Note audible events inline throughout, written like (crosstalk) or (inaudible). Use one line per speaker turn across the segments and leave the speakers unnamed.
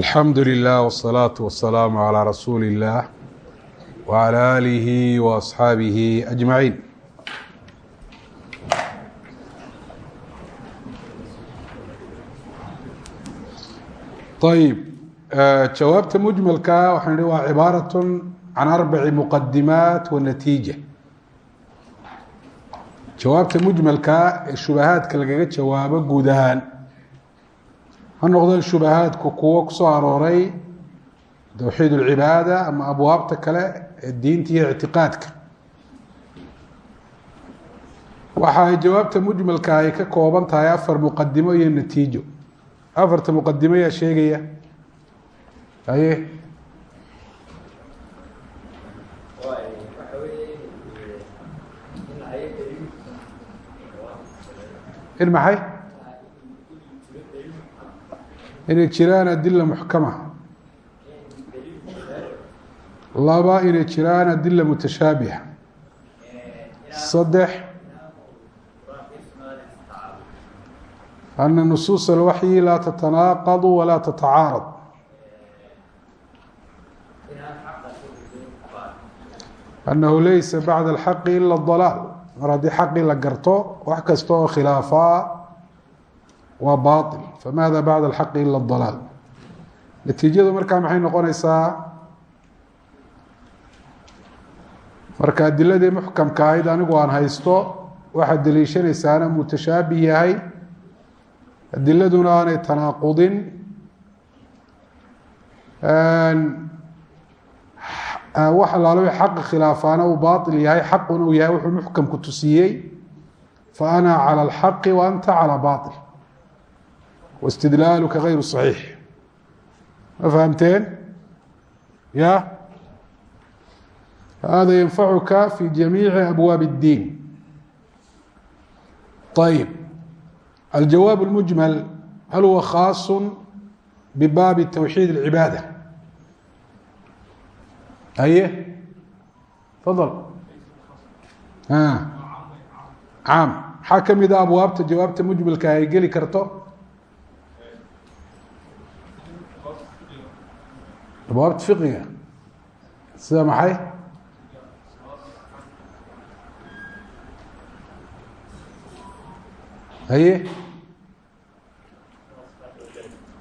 alxamdu lilah wsalaatu wasalaamu calaa rasuuli illaah wacalaa aalihi wa asxaabihi ajmaciin ayb eh, jawaabta mujmalka waxaan ihi waa cibaarat can arbaci muqadimaat wanatiija jawaabta mujmalka ee shubahaadka lagaga jawaabo guud ahaan ha noqdeen shubahaadku kuwo ku soo arooray towxiid اlcibaada ama abwaabta kale ee diinta iyo ictiqaadka waxa ay jawaabta mujmalka ay ka kooban tahay afar muqadimo iyo natiijo. Afarta muqadimo yaa sheegaya. Haye in maxay inay jiraan adila muxkama. Laba inay jiraan adila mutashaabiha saddex ana nusuus alwaxyi laa tatanaaqadu walaa tatacaarad. Anahu laysa bacda alxaqi ila dalaal. Mar haddii xaqii la garto wax kasta oo khilaafaa waa bail famaada bacd alxaqi ila dalaal. Natiijadu markaa maxay noqonaysaa? Marka adiladii muxkamka ahayd anigu aan haysto waxaad deliishanaysaana mutashaabih yahay. Adiladuna aanay tanaaqudin. Wax alaalo xaqi khilaafaana uu baail yahay xaqun uu yahay wuxuu muxkamku tusiyey. Fa ana cala alxaqi wa anta cala baail wاstidlaaluka غayru صaxiix ma fahamteen ya hada yanfacuka fi jamiici abwaab الdiin ayb aljawaab اlmujmal hal huwa khaaص bibaabi twxiid اlcibaada haye fadl caam maxaa ka mid a abwaabta jawaabta mujmalka ay geli karto abwaabta fiqiga sida maxay haye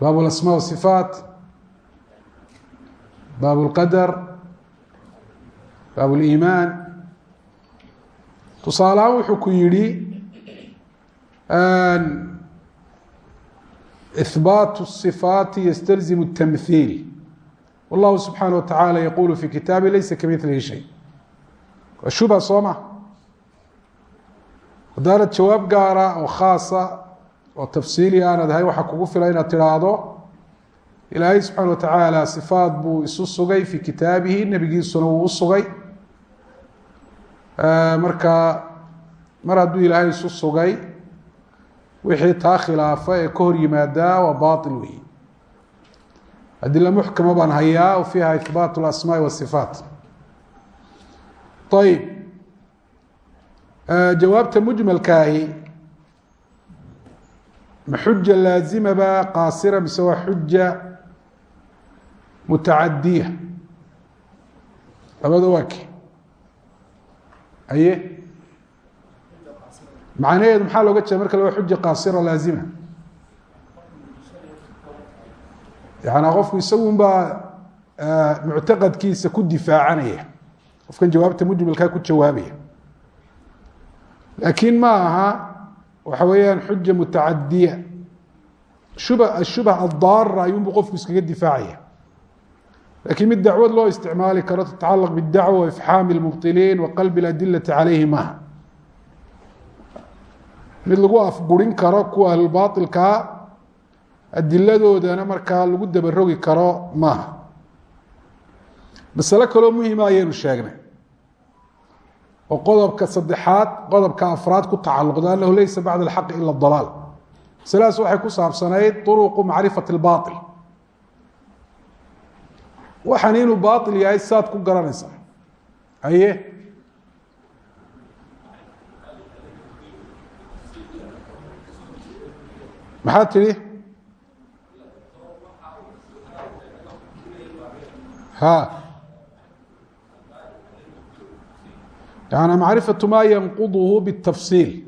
baab اlasmaa wasifaat baab اlqadar baab اliimaan tusaalahaan wuxuu ku yihi ihbaat الصifaati ystalzim الtamhiil wallahu subxaanaه wa tacaala yaqulu fi kitaabi laysa kamilihi shay waa shubha soo ma haddaanad jawaab gaara oo khaasa oo tafsiili aanad ahay waxaa kugu fila inaad tidhaahdo ilaahay subxaana wa tacaala sifaat buu isu sugay fi kitaabihi nebigiisuna wuu u sugay marka mar hadduu ilaahay isu sugay wixii taa khilaafa ee hor yimaadaa waa adila muxkama baan hayaa fiiha ihbaat اlasmaai wasifaat ayib jawaabta mujmalkaahi ma xuja laazimaba qaasira mise waa xuja mutacadiya labada waa ke aye macnaheedu maxaa looga jeeda marka la xuja qaasira laazima yaana qofku isagun baa muctaqadkiisa ku difaacanaya qofkan jawaabta mujmalkaa ku jawaabaya laakiin ma aha waxa weeyaan xuja mutacadiya shub ashubha addaara ayuunbu qofku iskaga difaacaya lakiin mid dacwad loo isticmaali karo tatacalaq bاdacwa waifxaami اlmubطiliin wa qalbi اladilati calayhi maaha mid lagu afgurin karo kuwa ahlulbailkaa adiladoodana markaa lagu dabarogi karo maaha. Masale kaloo muhima ayaynu sheegnay. Oo qodobka saddexaad qodobka afraad ku tacalluqda anahu leysa bacda alxaqi ila dalaal. Masaladaas waxay ku saabsanayd uruqu macrifati اlbail waxaan inuu bail yahay saad ku garanaysaa aye maxaa tidhi ha yani macrifatu maa yanquduhu bitafsiil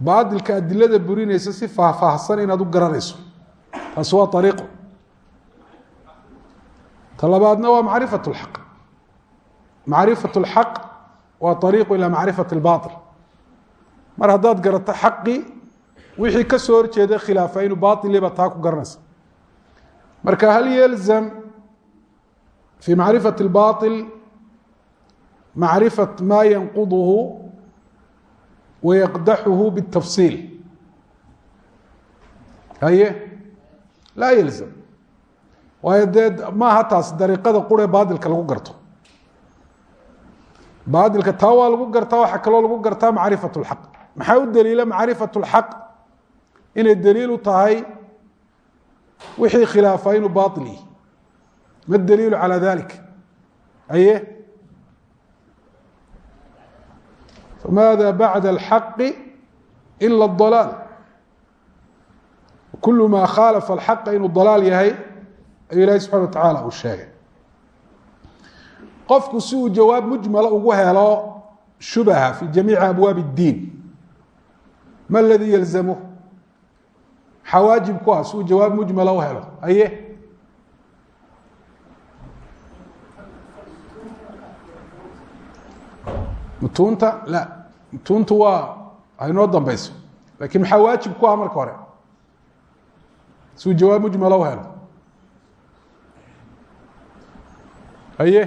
baadilka adilada burinaysa si faahfaahsan inaad u garanayso taasi waa ariiqo ta labaadna waa macrifat اlxaq macrifat اlxaq waa ariiqu ilaa macrifat اlbaطil mar haddaad garato xaqi wixii ka soo horjeeda khilaafa inuu bailiba taa ku garanaysa marka hal yelzam fi macrifat اlbaطil macrifat ma yanquduhu wayaqdaxuhu bالtafsiil haye laa yelzam waayo dee maaha taas dariiqada quree baadilka lagu garto baadilka taa waa lagu gartaa waxaa kaloo lagu gartaa macrifat اlxaq maxaa u daliila macrifat اlxaq inay daliil u tahay wixii khilaafa inuu bail yihi ma daliilu calى dalik aye famaada bacda اlxaqi ila اdalaal kul ma khaalafa اlxaqa inuu dalaal yahay ayuu ilahi subxana wa tacaala uu sheegay qofku si uu jawaab mujmala ugu helo shubha fi jamiici abwaab اddiin ma ladii yalzamuh maxaa waajib ku ah si uu jawaab mujmala u helo aye mutuunta la mutuuntu waa haynoo dambayso. Lakin maxaa waajib ku ah marka hore? Suu jawaab mujmalo u helo. Aye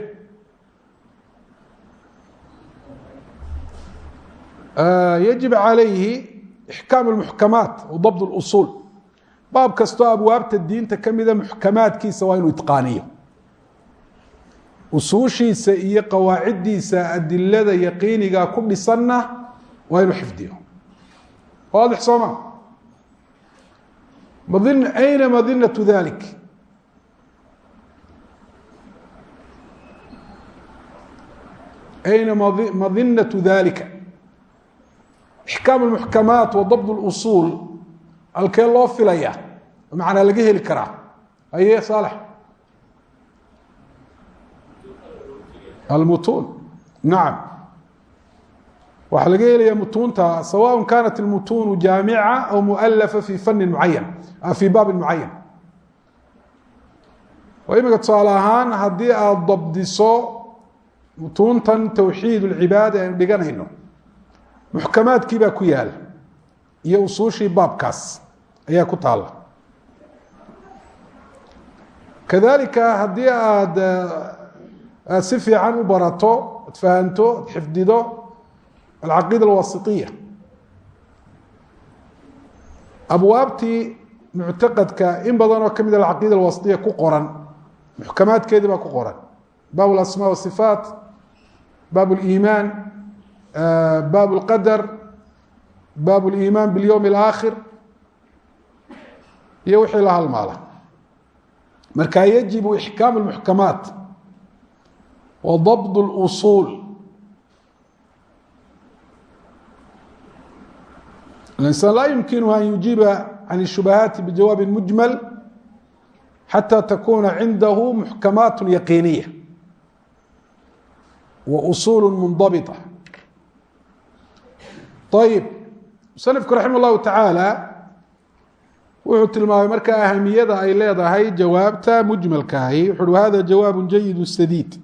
yajib calayhi ixkaam اmuxkamaat dabd اlusuul baab kastoo abwaabta diinta kamida muxkamaadkiisa waa inuu usuushiisa iyo qawaaciddiisa adilada yaqiiniga ku dhisanna waa inuu xifdiyo. Waadix soo ma? Madin ayna madinatu dalik ayna madinatu dalika ixkaam اmuxkamaat wa dabd halkee loo filaya macnaa laga heli karaa? Aye saalex almutuun nacam waxaa laga helaya mutuunta sawaء kanat اlmutuunu jaamica aw mualafa fi fani mucayan fi baabi mucayan oo imika tusaale ahaan haddii aada dabdiso mutuuntan towxiid اlcibaada aynu dhiganayno muxkamaadkii baa ku yaala iyo usuushii baabkaas ayaa ku taala kadalika haddii aada aad si fiican u barato ad fahanto ad xifdido alcaqiida alwasitiya abwaabtii muctaqadka in badan oo ka mid ah alcaqiida alwasitiya ku qoran muxkamaadkeedii baa ku qoran. Baab alasmaa wasifaat baab liimaan baab lqadar baab liimaan bilyowm alaakhir iyo wixii la halmaala marka yajibu ixkaam lmuxkamaat wa dabd اlusuul الإنسان لا يمكنه أن يجيب عن الشبهات بجواب مجمل حتى تكون عنده محكمات يقينية وأصول منضبطة طيب مصنفku رaحimه الlahu taعaalى wuxuu tilmaamay marka ahamiyada ay leedahay jawaabta mujmalkaahi wuxu uhi hada jawaab jayid sadiid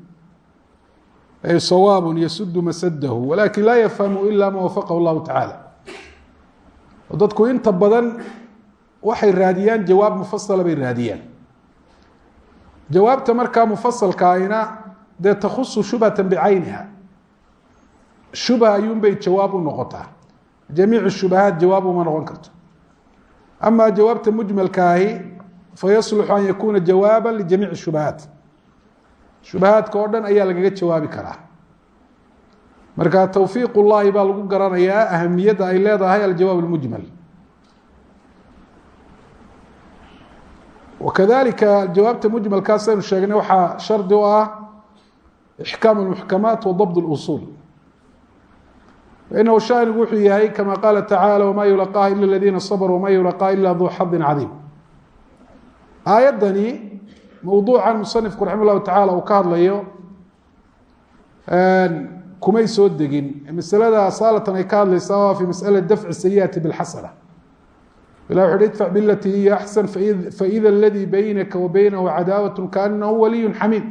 sawaab yasudu masadahu walakin laa yafhamu ila ma wafaqahu llahu tacaala dadku inta badan waxay raadiyaan jawaab mufasala bay raadiyaan jawaabta markaa mufasalkaina dee takhusu shubhata bicayniha shubha ayuunbay jawaab u noqotaa jamiic shubahaat jawaab uma noqon karto ama jawaabta mujmalka ahi fayasluxu an yakuna jawaaba ljamiic shubahaat shubahaadka oo dhan ayaa lagaga jawaabi karaa marka towfiiq ullahi baa lagu garanayaa ahamiyadda ay leedahay aljawaab اlmujmal wakadalika jawaabta mujmalkaas aynu sheegnay waxaa shardi u ah ixkaam اlmuxkamaat wa dabd اlusuul fainahu shanigu wuxuu yahay kama qaala tacaalى wma yulaqaha ila اladiina sabruu wma yulaqaha ila duu xadin cadiim aayaddani mowduucan musanifku raxima llahu tacala uu ka hadlayo kumay soo degin. masalada asaalatan ay ka hadlaysaa waa fi masala dafci sayiati bilxasana ilah wuxu uhi idfac bilati hiya axsan faida aladii baynaka wa baynahu cadaawat kaanahu waliyu xamiid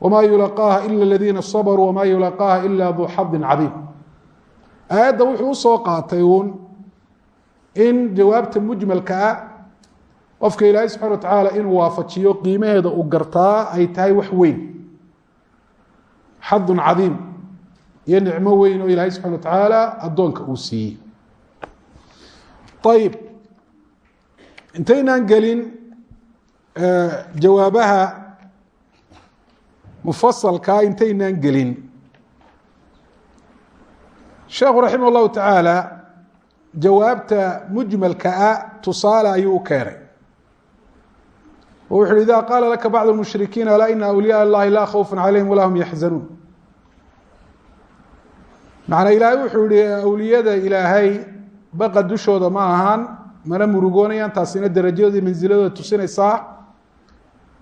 wma yulaqaaha ila aladiina sabaruu wama yulaqaaha ila duu xadin cadiim aayadda wuxuu u soo qaatay in jawaabta mujmalka ah qofka ilaahay subxana wa tacaala inuu waafajiyo qiimaheeda uu gartaa ay tahay wax weyn. Xadun cadiim iyo nicmo weyn oo ilaahay subxana wa tacaala addoonka uu siiyey. Ayib intaynaan gelin jawaabaha mufasalkaa intaynaan gelin. Sheekhu raximah اllahu tacaala jawaabta mujmalka ah tusaale ayuu u keenay wuxu uhi ida qaala laka bacd اmushrikiin alaa ina awliyaa اllahi laa khawfa calayhim walaa hum yaxzanuun macnaa ilaahay wuxuu yihi awliyada ilaahay baqa dushooda ma ahaan mana murugoonayaan taasina darajadoodii mansiladooda tusinaysaa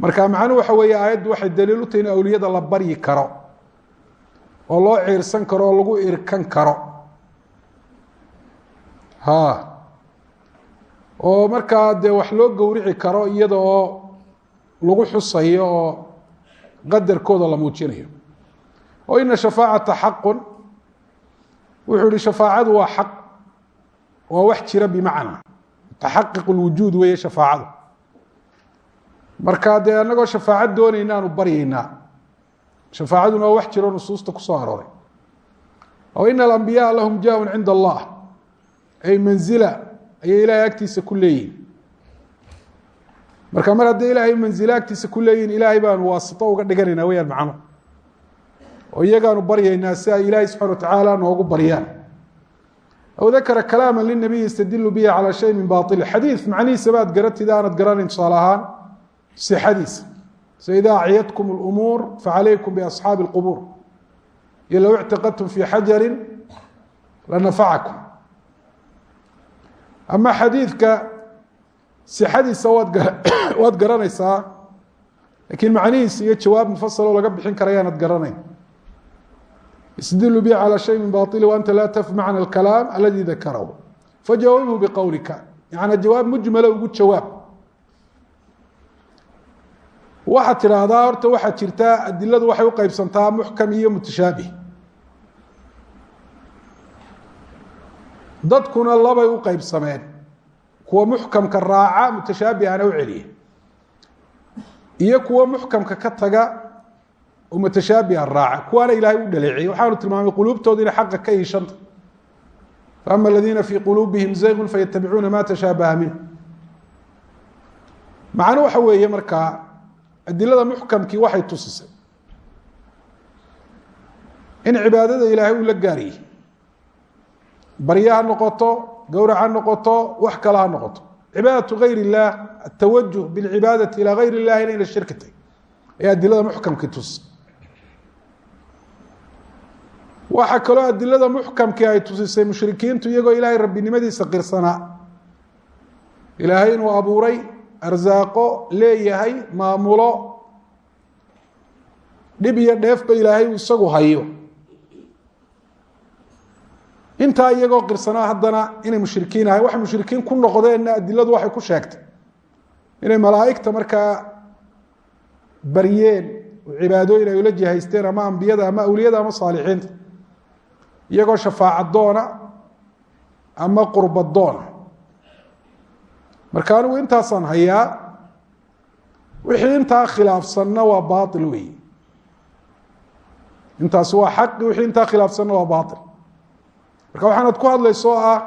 marka macnuhu waxa weeye aayaddu waxay daliil u tahay in awliyada la baryi karo oo loo ciirsan karo oo lagu irkan karo markaa dee wax loo gowrici karo iyada lagu xusayo oo qadarkooda la muujinayo. Oo ina shafaacata xaqun wuxuu yihi shafaacadu waa xaq waa wax jira bimacnaa. Taxaqiq lwujuud weeye shafaacadu. Marka dee anagoo shafaacad doonayna aanu baryaynaa. Shafaacaduna waa wax jiro nusuusta ku soo arooray. O ina alambiyaءa lahum jahun cinda allah. Ay manzila ayay ilahay agtiisa ku marka mar hadday ilaahay agtiisa ku leeyihiin ilaahay baanu waasito uga dhiganayna weyaan macno oo iyagaanu baryaynaa si ay ilaahay subxana watacaala noogu baryaan. Aw dakara kalaama linabiyi yastadilu bihi calaa shay min baili xadiid macnihiisa baad garatida aanad garanayn tusaale ahaan sixadiisa sida acyadkum اlumuur facalaykum biasxaabi اlqubuur iyo low ictiqadtum fi xajari lanafacakum ama xadiidka sixadiisa waad (coughs) garanaysaa lakiin macnihiisa iyo jawaab mufasaloo laga bixin karayaanad garanayn. Isdilu bi calى shay min baili waanta laa tafmacna اkalaam aladi dakarahu. Fajawaabhu biqowlika yana jawaab mujmala ugu jawaab. Waxaad tidhaahdaa horta waxaa jirtaa adiladu waxay u qeybsantaa muxkam iyo mutashaabih. Dadkuna labay u qeybsameen kuwa muxkamka raaca mutashaabihana u celiya iyo kuwa muxkamka ka taga oo mutashaabiha raaca kuwaana ilaahay u dhaleeciyey waxaanu tilmaamay quluubtooda xaqa ka iishanta faama aladiina fii quluubihim zaygun fayatabicuuna ma tashaabaha minh macnu waxa weeye markaa adilada muxkamkii waxay tusisay in cibaadada ilaahay uu la gaariyey barye noqoto gowrac ha noqoto wax kale ha noqoto cibaadatu gayr اllah atawajuh bاlcibaadati ilى gayr اllahi inayna shirki tahy ee adilada muxkamkii tusisay waxaa kaloo adilada muxkamkii ay tusisay mushrikiintu iyagoo ilaahay rabbinimadiisa qirsanaa ilaahay inuu abuuray arsaaqo leeyahay maamulo dhib iyo dheefba ilaahay uu isagu hayo intaa iyagoo qirsanaa haddana inay mushrikiin ahay waxay mushrikiin ku noqdeenna adiladu waxay ku sheegtay. Inay malaa'igta markaa baryeen oo cibaadooyin ay ula jihaysteen ama ambiyada ama awliyada ama saalixiinta. Iyagoo shafaacadoona ama qurbadoona marka anigu intaasaan hayaa wixii intaa khilaafsanna waa baail wey intaasi waa xaqi wixii intaa khilaafsanna waa baail marka waxaanad ku hadlayso oo ah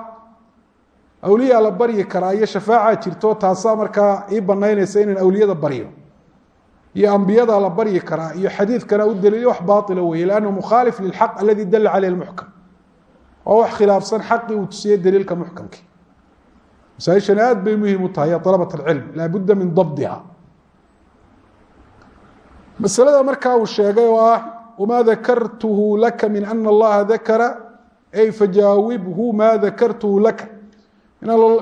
awliyaa la baryi karaa iyo shafaaca jirto taasaa markaa ii banaynaysa inaan awliyada baryo. Iyo ambiyada la baryi karaa iyo xadiidkana u daliilyo wax baaila weye lannu mukhaalif lilxaq aladi dala caleyh lmuxkam oo wax khilaafsan xaqii uu tusiyey daliilka muxkamki masaaishani aad bay muhiim u tahay ya alabat alcilm laabudda min dabdiha masalada markaa uu sheegay oo ah wma dakartuhu laka min ana allaha dakara ay fajaawibhu ma dakartuhu laka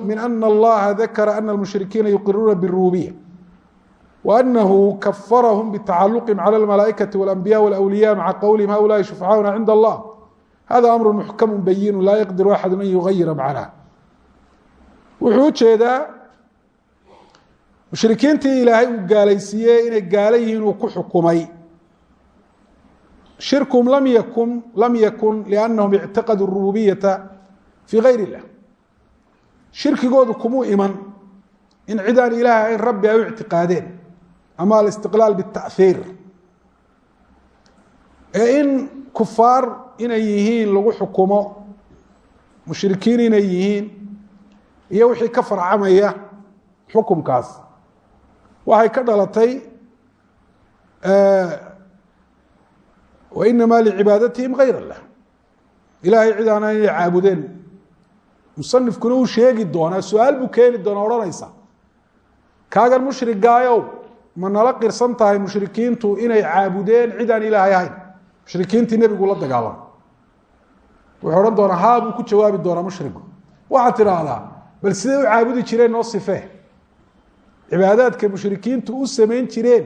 min ana allaha dakara ana almushrikiina yuqiruuna birububiya وأنه كفرهم بتعلقهم على الملائكة والأنبياء والأولياء مع قولهم هؤلاء شفعاؤنا عند الله هذا أمر محكم بين لا يقدر أحد أن يغير معناه wuxuu ujeedaa mushrikiintii ilaahay uu gaalaysiiyey inay gaala yihiin uu ku xukumay shirkum lam yakun lam yakun liannahum ictaqaduu rububiyata fii gayr illah shirkigoodu kumuu iman in cidaan ilaahay ahayn rabbi ay u ictiqaadeen ama alistiqlaal bita'hiir ee in kufaar inay yihiin lagu xukumo mushrikiin inay yihiin iyo wixii ka farcamaya xukumkaas waxay ka dhalatay wainama lcibaadatihim gayr اllah ilahay cid aana inay caabudeen musanifkuna uu sheegi doonaa su'aal buu keeni doonaa odhanaysa kaagan mushrigaayow ma nala qirsan tahay mushrikiintu inay caabudeen cid aan ilaahay ahayn mushrikiintii nebigu la dagaalam wuxuu odhan doonaa haa buu ku jawaabi doonaa mushrigu waxaad tidhaahdaa bal siday u caabudi jireen noo sifee cibaadaadka mushrikiintu u samayn jireen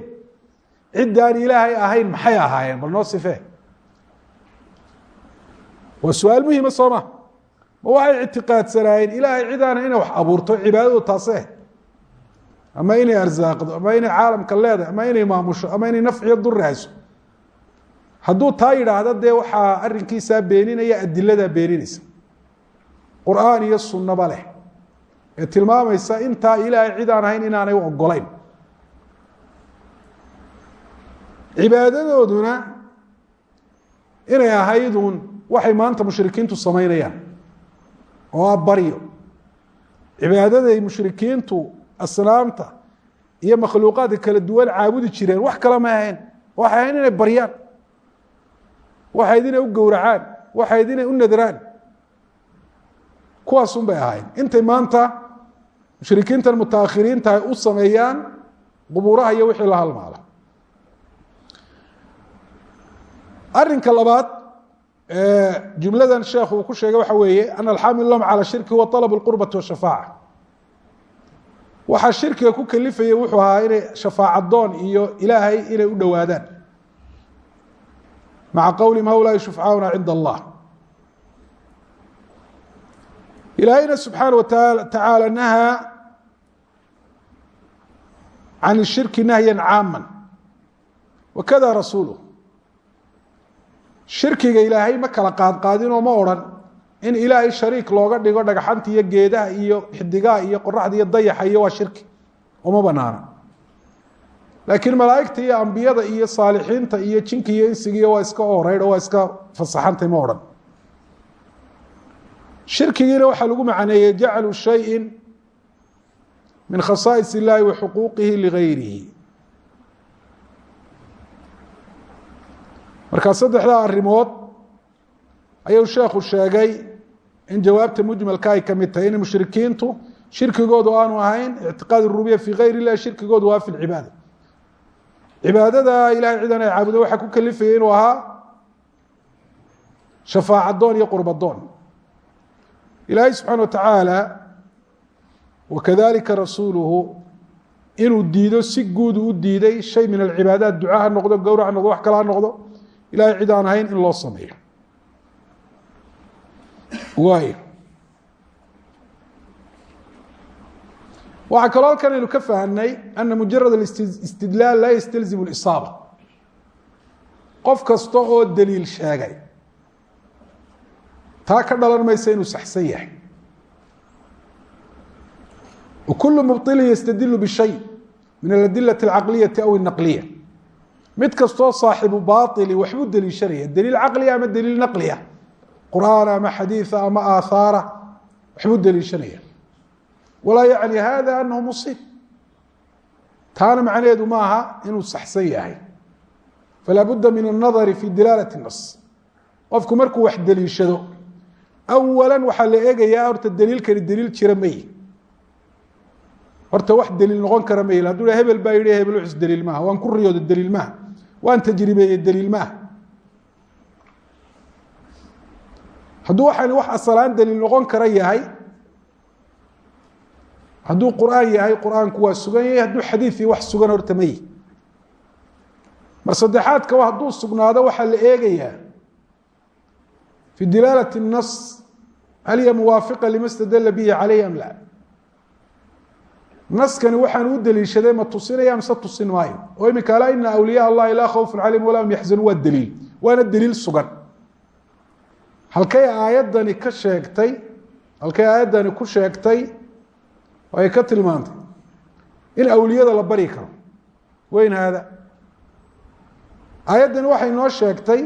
ciddaan ilaahay ahayn maxay ahaayeen? Bal noo sifee. Waa su'aal muhima soo ma? Ma waxay ictiqaadsanaayeen ilaahay cidaana inay wax abuurto cibaadadu taasee. Ama inay arsaaqdo ama inay caalamka leedahay ama inay maamusho ama inay nafciyo duri hayso. Hadduu taa yidhaahdo dee waxaa arrinkiisaa beeninaya adiladaa beeninaysa. Qur'aan iyo sunnaba leh. Ee tilmaamaysa intaa ilaahay cid aan ahayn inaanay u ogolayn cibaadadooduna inay ahayduun waxay maanta mushrikiintu samaynayaan oo baryo cibaadaday mushrikiintu asnaamta iyo makhluuqaadka kala duwan caabudi jireen wax kale ma ahayn. Waxay ahayn inay baryaan. Waxayd inay u gowracaan. Waxayd inay u nadraan. Kuwaasun bay ahayn. Intay maanta mushrikiintan mutaakhiriinta ay u sameeyaan qubuuraha iyo wixii la halmaala arinka labaad jumladan sheekhu uu ku sheegay waxa weeye ana alxaamil lahum calى shirki huwa طalb اlqurbati washafaaca waxaa shirkiga ku kalifayay wuxuu ahaa inay shafaacadoon iyo ilaahay inay u dhowaadaan maca qowlihim hawlaai shufcauna cinda allah ilaahayna subxaana watacaala nahaa can الshirki nahya caama wakada rasuuluh shirkiga ilaahay ma kala qaadqaadinoo ma odrhan in ilaahay shariik looga dhigo dhagxanta iyo geedaha iyo xidigaha iyo qoraxda iyo dayaxa iyo waa shirki uma banaana. Laakiin malaa'igta iyo ambiyada iyo saalixiinta iyo jinka iyo insigiiyo waa iska oreydh waa iska fasaxantay ma odhan. Shirkigiina waxaa lagu macneeyey jaclu shayin min khasaais illahi wa xuquuqihi ligayrihi markaa saddexdaa arrimood ayuu sheekhu sheegay in jawaabta mujmalka ay ka mid tahay in mushrikiintu shirkigoodu aanu ahayn ictiqaad rububiya fii gayr illah shirkigoodu waa fi lcibaada cibaadada ilahay cidan ay caabudo waxaa ku kalifayay inuu ahaa shafaacadoon iyo qurbadoon ilaahay subxaana wa tacaala wakadalika rasuuluhu inuu diido si guud u diiday shay min alcibaadaat duca ha noqdo gowra ha noqdo wax kale ha noqdo ilahay cid aan ahayn in loo sameeyo waay waxaa kaloo halkan aynu ka fahnay ana mujarad istidlaal laa ystalzim اlisaaba qof kasta oo daliil sheegay taa ka dhalan maysa inuu saxsan yahay wkulu mubطilin ystadilu bishay min aladilati اlcaqliyati aw الnaqliya mid kastoo saaxibu baili waxbuu deliishanaya daliil caqliya ama daliil naqliya ah, quraan ama xadiia ama aaaara waxbuu deliishanaya ah. walaa yacni hada anahu musiib taana macnaheedu maaha inuu saxsan yahay. Falaa budda min anadari fi dilaalati nas qofku markuu wax deliishado awalan waxaa la eegayaa horta daliilkani daliil jira mayi horta wax daliil noqon kara mayi hadduu hebel baa yihi hebel wuxus daliil maaha. Waan ku riyooda daliil maaha waan tajribeeye daliil maaha hadduu waxaan wax asalaan daliil noqon kara yahay hadduu qur'aan yahay qur'aanku waa sugan yahay hadduu xadiid iyo wax sugan horta ma yihi mar saddexaadka hadduu sugnaado waxaa la eegayaa. Fi dilaalati الnas hal hiya muwaafiqa lima stadala bihi calayhi am la naskani waxaan u deliishaday ma tusinaya mise tusin maayo oo iminka alaa ina awliyaa allahi laa khawfun calayhim walaa hum yaxzanuun waa deliil. Waana deliil sugan. Halkay aayaddani ka sheegtay halkay aayaddani ku sheegtay oo ay ka tilmaantay. In awliyada la bari karo. Weyn haada. Aayaddani waxay noo sheegtay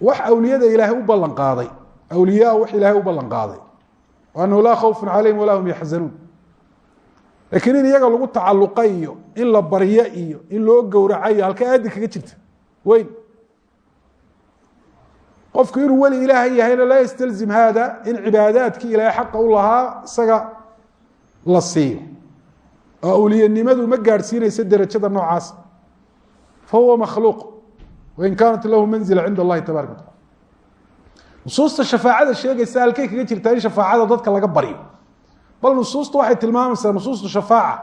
wax awliyada ilaahay u ballan qaaday. Awliyaa wax ilaahay u ballan qaaday. Annahu laa khawfun calayhim walaa hum yaxzanuun laakiin in iyaga lagu tacalluqa iyo in la baryo iyo in loo gowraca iyo halkay aaddi kaga jirta. Weyn. Qofku inuu weli ilaahay yahayna laa ystalzim haada in cibaadaadkii ilaahay xaqa u lahaa isaga la siiyo. Oo awliyanimadu ma gaadhsiinaysa derajada noocaas. Fa huwa makhluuq. Wain kaanat lahu manzila cinda allahi tabaraka watacala nusuusta shafaacada sheegaysa halkay kaga jirtaa in shafaacada dadka laga baryo bal nusuusta waxay tilmaamaysaa nusuustu shafaaca.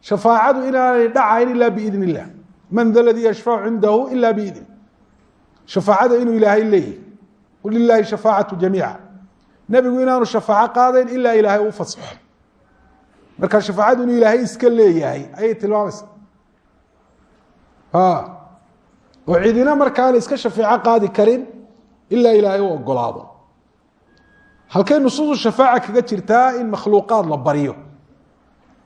Shafaacadu inaanay dhacayn ila biidn illah man da ladii yashfacu cindahu ila biidn. Shafaacada inuu ilaahay leeyahy lilahi shafaacatu jamiica. Nebigu inaanu shafaaco qaadayn ilaa ilaahay u fasaxo marka shafaacadu inuu ilaahay iska leeyahay ayay tilmaamaysaa. Oo cidina markaana iska shafeeco qaadi karin ilaa ilaahay u ogolaado halkay nusuusu shafaaca kaga jirtaa in makhluuqaad la baryo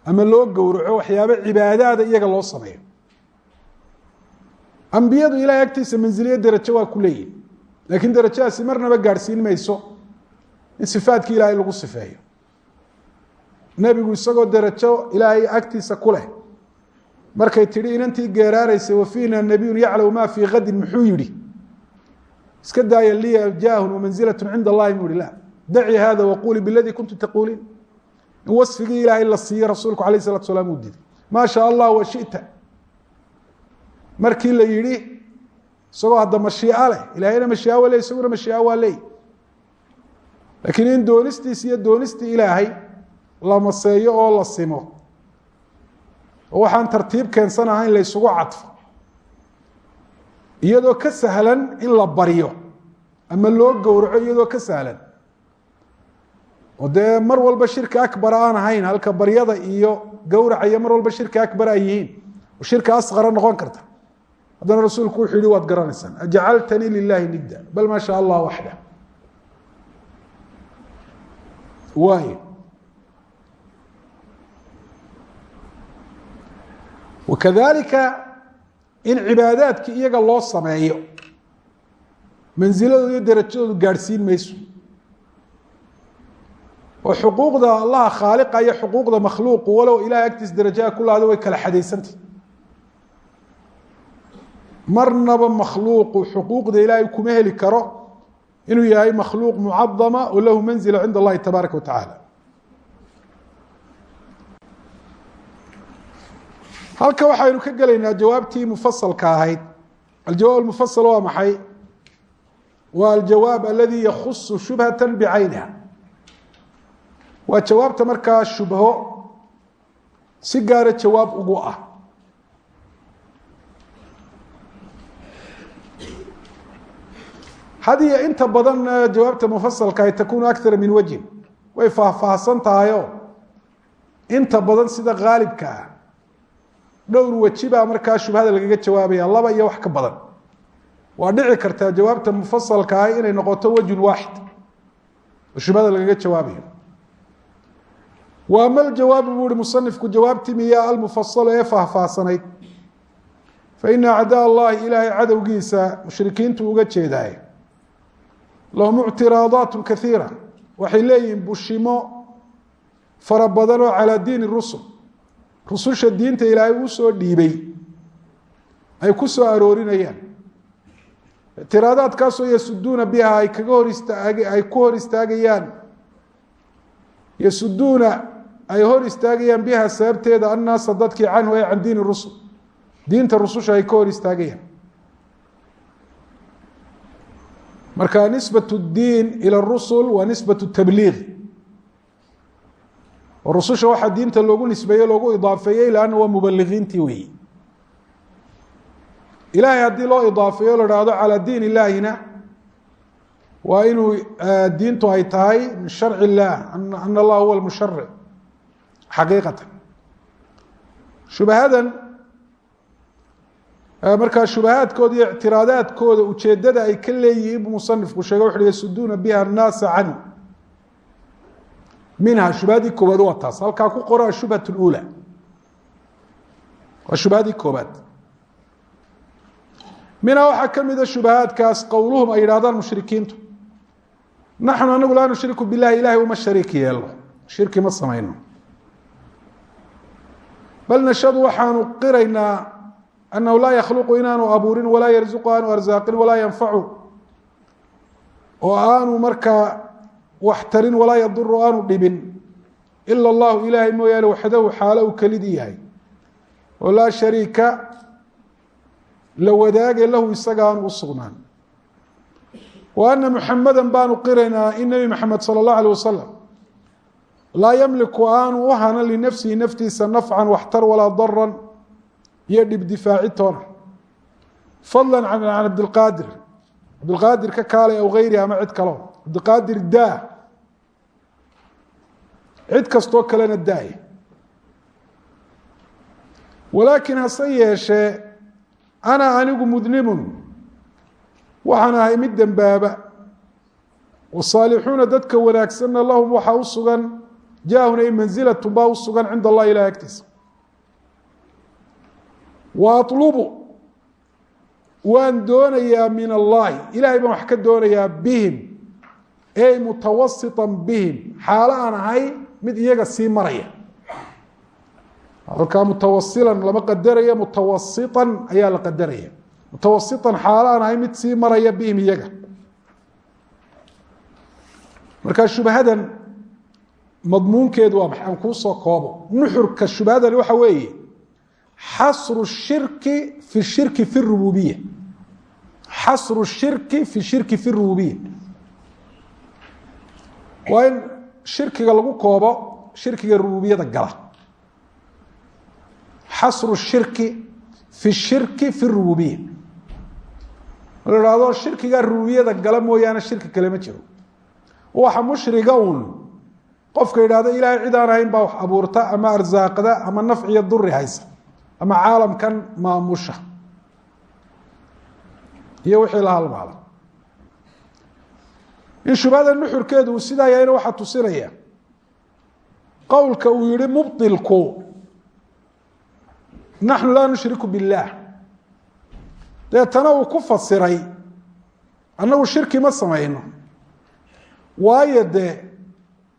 ama loo gowraco waxyaabo cibaadaada iyaga loo sameeyo. Ambiyadu ilahay agtiisa manziliyo derajo waa ku leeyihiin laakiin derajadaasi marnaba gaadhsiin mayso in sifaadkii ilaahay lagu sifeeyo. Nebigu isagoo derajo ilaahay agtiisa ku leh. Markay tidhi inantii geeraaraysay wa fiina nabiyun yaclamu ma fii kadin muxuu yihi iska daaya jaahun wamanzilat cinda allahi mu ihi la daci hada waquli biladii kuntum taquuliin. In wasfigii ilaahay la siiye rasuulku alayh salatu salaam uu diiday. Maa shaa allah wa shita. Markii la yihi isagoo hadda mashiica leh ilaahayna mashiica waa ley isaguna mashiica waa leey laakiin in doonistiisi iyo doonistii ilaahay la maseeyo oo la simo. Oo waxaan tartiib keensan ahayn la ysugu cadfo. Iyadoo ka sahlan in la baryo ama loo gowraco iyadoo ka sahlan oo dee mar walba shirka akbar aan ahayn halka baryada iyo gowraca iyo mar walba shirka akbar ay yihiin oo shirka asqara noqon karta. Haddana rasuulku wuxuu yihi waad garanaysaan ajcaltanii lilahi nidda bal maa sha allah waxda waay wakadalika in cibaadaadki iyaga loo sameeyo manziladooda iyo derajadoodu gaadhsiin mayso oo xuquuqda allaha khaaliqa iyo xuquuqda makhluuqu walow ilahay agtiis darajaha ku way kala xadaysantah marnaba makhluuqu xuquuqda ilaahay kuma heli karo inuu yahay makhluuq mucadama oo lahu manzila cinda allahi tabaaraka wa tacaala. Halka waxaynu ka gelaynaa jawaabtii mufasalka ahayd. Aljawaab mufasal waa maxay? Waa aljawaab aladi yakhusu shubhata bicayniha waa jawaabta markaa shubho si gaara jawaab ugu ah. Hadiyo inta badan jawaabta mufasalka ay takunu akara min wajhin way faahfaahsan tahayo. Inta badan sida haalibka ah. Dhowr weji markaa shubhada lagaga jawaabaya. Laba iyo wax ka badan. Waa dhici kartaa jawaabta mufasalka ah inay noqoto wejhun waaxid shubhada lagaga jawaabayo wa ama aljawaabu buu uhi musanifku jawaabtii miya almufasalo ee faahfaahsanayd fa ina acdaa allahi ilaahay cadowgiisa mushrikiintu uga jeedaay lahum ictiraadaat kaiira waxay leeyihiin bushimo fara badan oo calaa diini rusul. Rususha diinta ilaahay uu soo dhiibay. Ay ku soo aroorinayaan. Ictiraadaadkaasoo yasuduuna biha ay kaga hor istaag ay ku hor istaagayaan. Yasuduuna ay hor istaagayaan biha sababteeda annaasa dadkii canhu ay can diini rusul diinta rususha ay ka hor istaagayaan marka nisbat اdiin ilى الrusul waa nisbat tabliiq oo rususha waxaa diinta loogu nisbeeyey loogu idaafeeyey lanna waa mubaligiintii weeyi ilahay haddii loo idaafeeyo la hahdo calى diin illahina waa inuu diintu ay tahay min sharci illah ana allah huwa lmusharic xaqiiqatan. Shubahadan markaa shubahaadkooda iyo ictiraadaadkooda ujeedada ay ka leeyihiin bu musanifku sheege wuxu yasuduuna biha annaasa canhu minha shubahadii koobaad waa taas halkaa ku qora ashubhat اlula waa shubahadii koobaad. Minha waxaa ka mida shubahaadkaas qowluhum ay yidhahdaan mushrikiintu. Naxnu anagu laa nushriku bilahi ilahay uma shariik yeelno. Shirki ma samayno bal nashadu waxaanu qiraynaa annahu laa yakhluqu inaanu abuurin walaa yarzuqu aanu arsaaqin walaa yanfacu oo aanu markaa wax tarin walaa yaduru aanu dhibin ila allahu ilaahay mooyaane waxdahu xaalo uu kelidii yahay oo laa shariika la wadaage lahu isaga aanu u sugnaan wa ana muxamada baanu qiraynaa in nebi maxamed sala اllahu alيh wasalam laa yamliku aanu u hanan linafsihi naftiisa nafcan waxtar walaa daran iyo dhib difaacitoona fadla can cabdilqaadir cabdilqaadir ka kaalay aw gayrihi ama cid kaleo cabdiqaadir daa. Cid kastoo kalena daaya walaakin hase yeeshee ana anigu mudnimun. Waxaan ahay mid dembaaba wasaalixuuna dadka wanaagsanna lahum waxaa u sugan jaahun ay manzilatun baa u sugan cinda allahi ilahi agtiisa. Wa alubu waan doonayaa min allahi ilahay baan wax ka doonayaa bihim ey mutawasitan bihim. Xaalo aan ahay mid iyaga sii maraya. Halkaa mutawasilan lama qadaraya mutawasitan ayaa la qadaraya. Mutawasitan xaalo aan ahay mid sii maraya bihim iyaga. Markaa shubhadan madmuunkeedu waa maxay? Aan kuu soo koobo. Nuxurka shubhadani waxa weeye xasru shirki fi shirki fi rububiya xasru shirki fi shirki fi rububiya waa in lagu koobo shirkiga rububiyada gala. Xasru shirki fi shirki fi rububiya la ihahdo shirkiga rububiyada gala mooyaane shirki kale ma jiro. Waxa mushriga qofka yidhahdo ilaahay cid aan ahayn baa wax abuurta ama arsaaqda ama nafciyo duri haysa ama caalamkan maamusha. Iyo wixii la halmaala in shubhada nuxurkeedu uu sidaa yahayna waxaa tusinaya. Qowlka uu yihi mubطilku naxnu laa nushriku biاllah deetana uu ku fasiray annagu shirki ma samayno. Waayo dee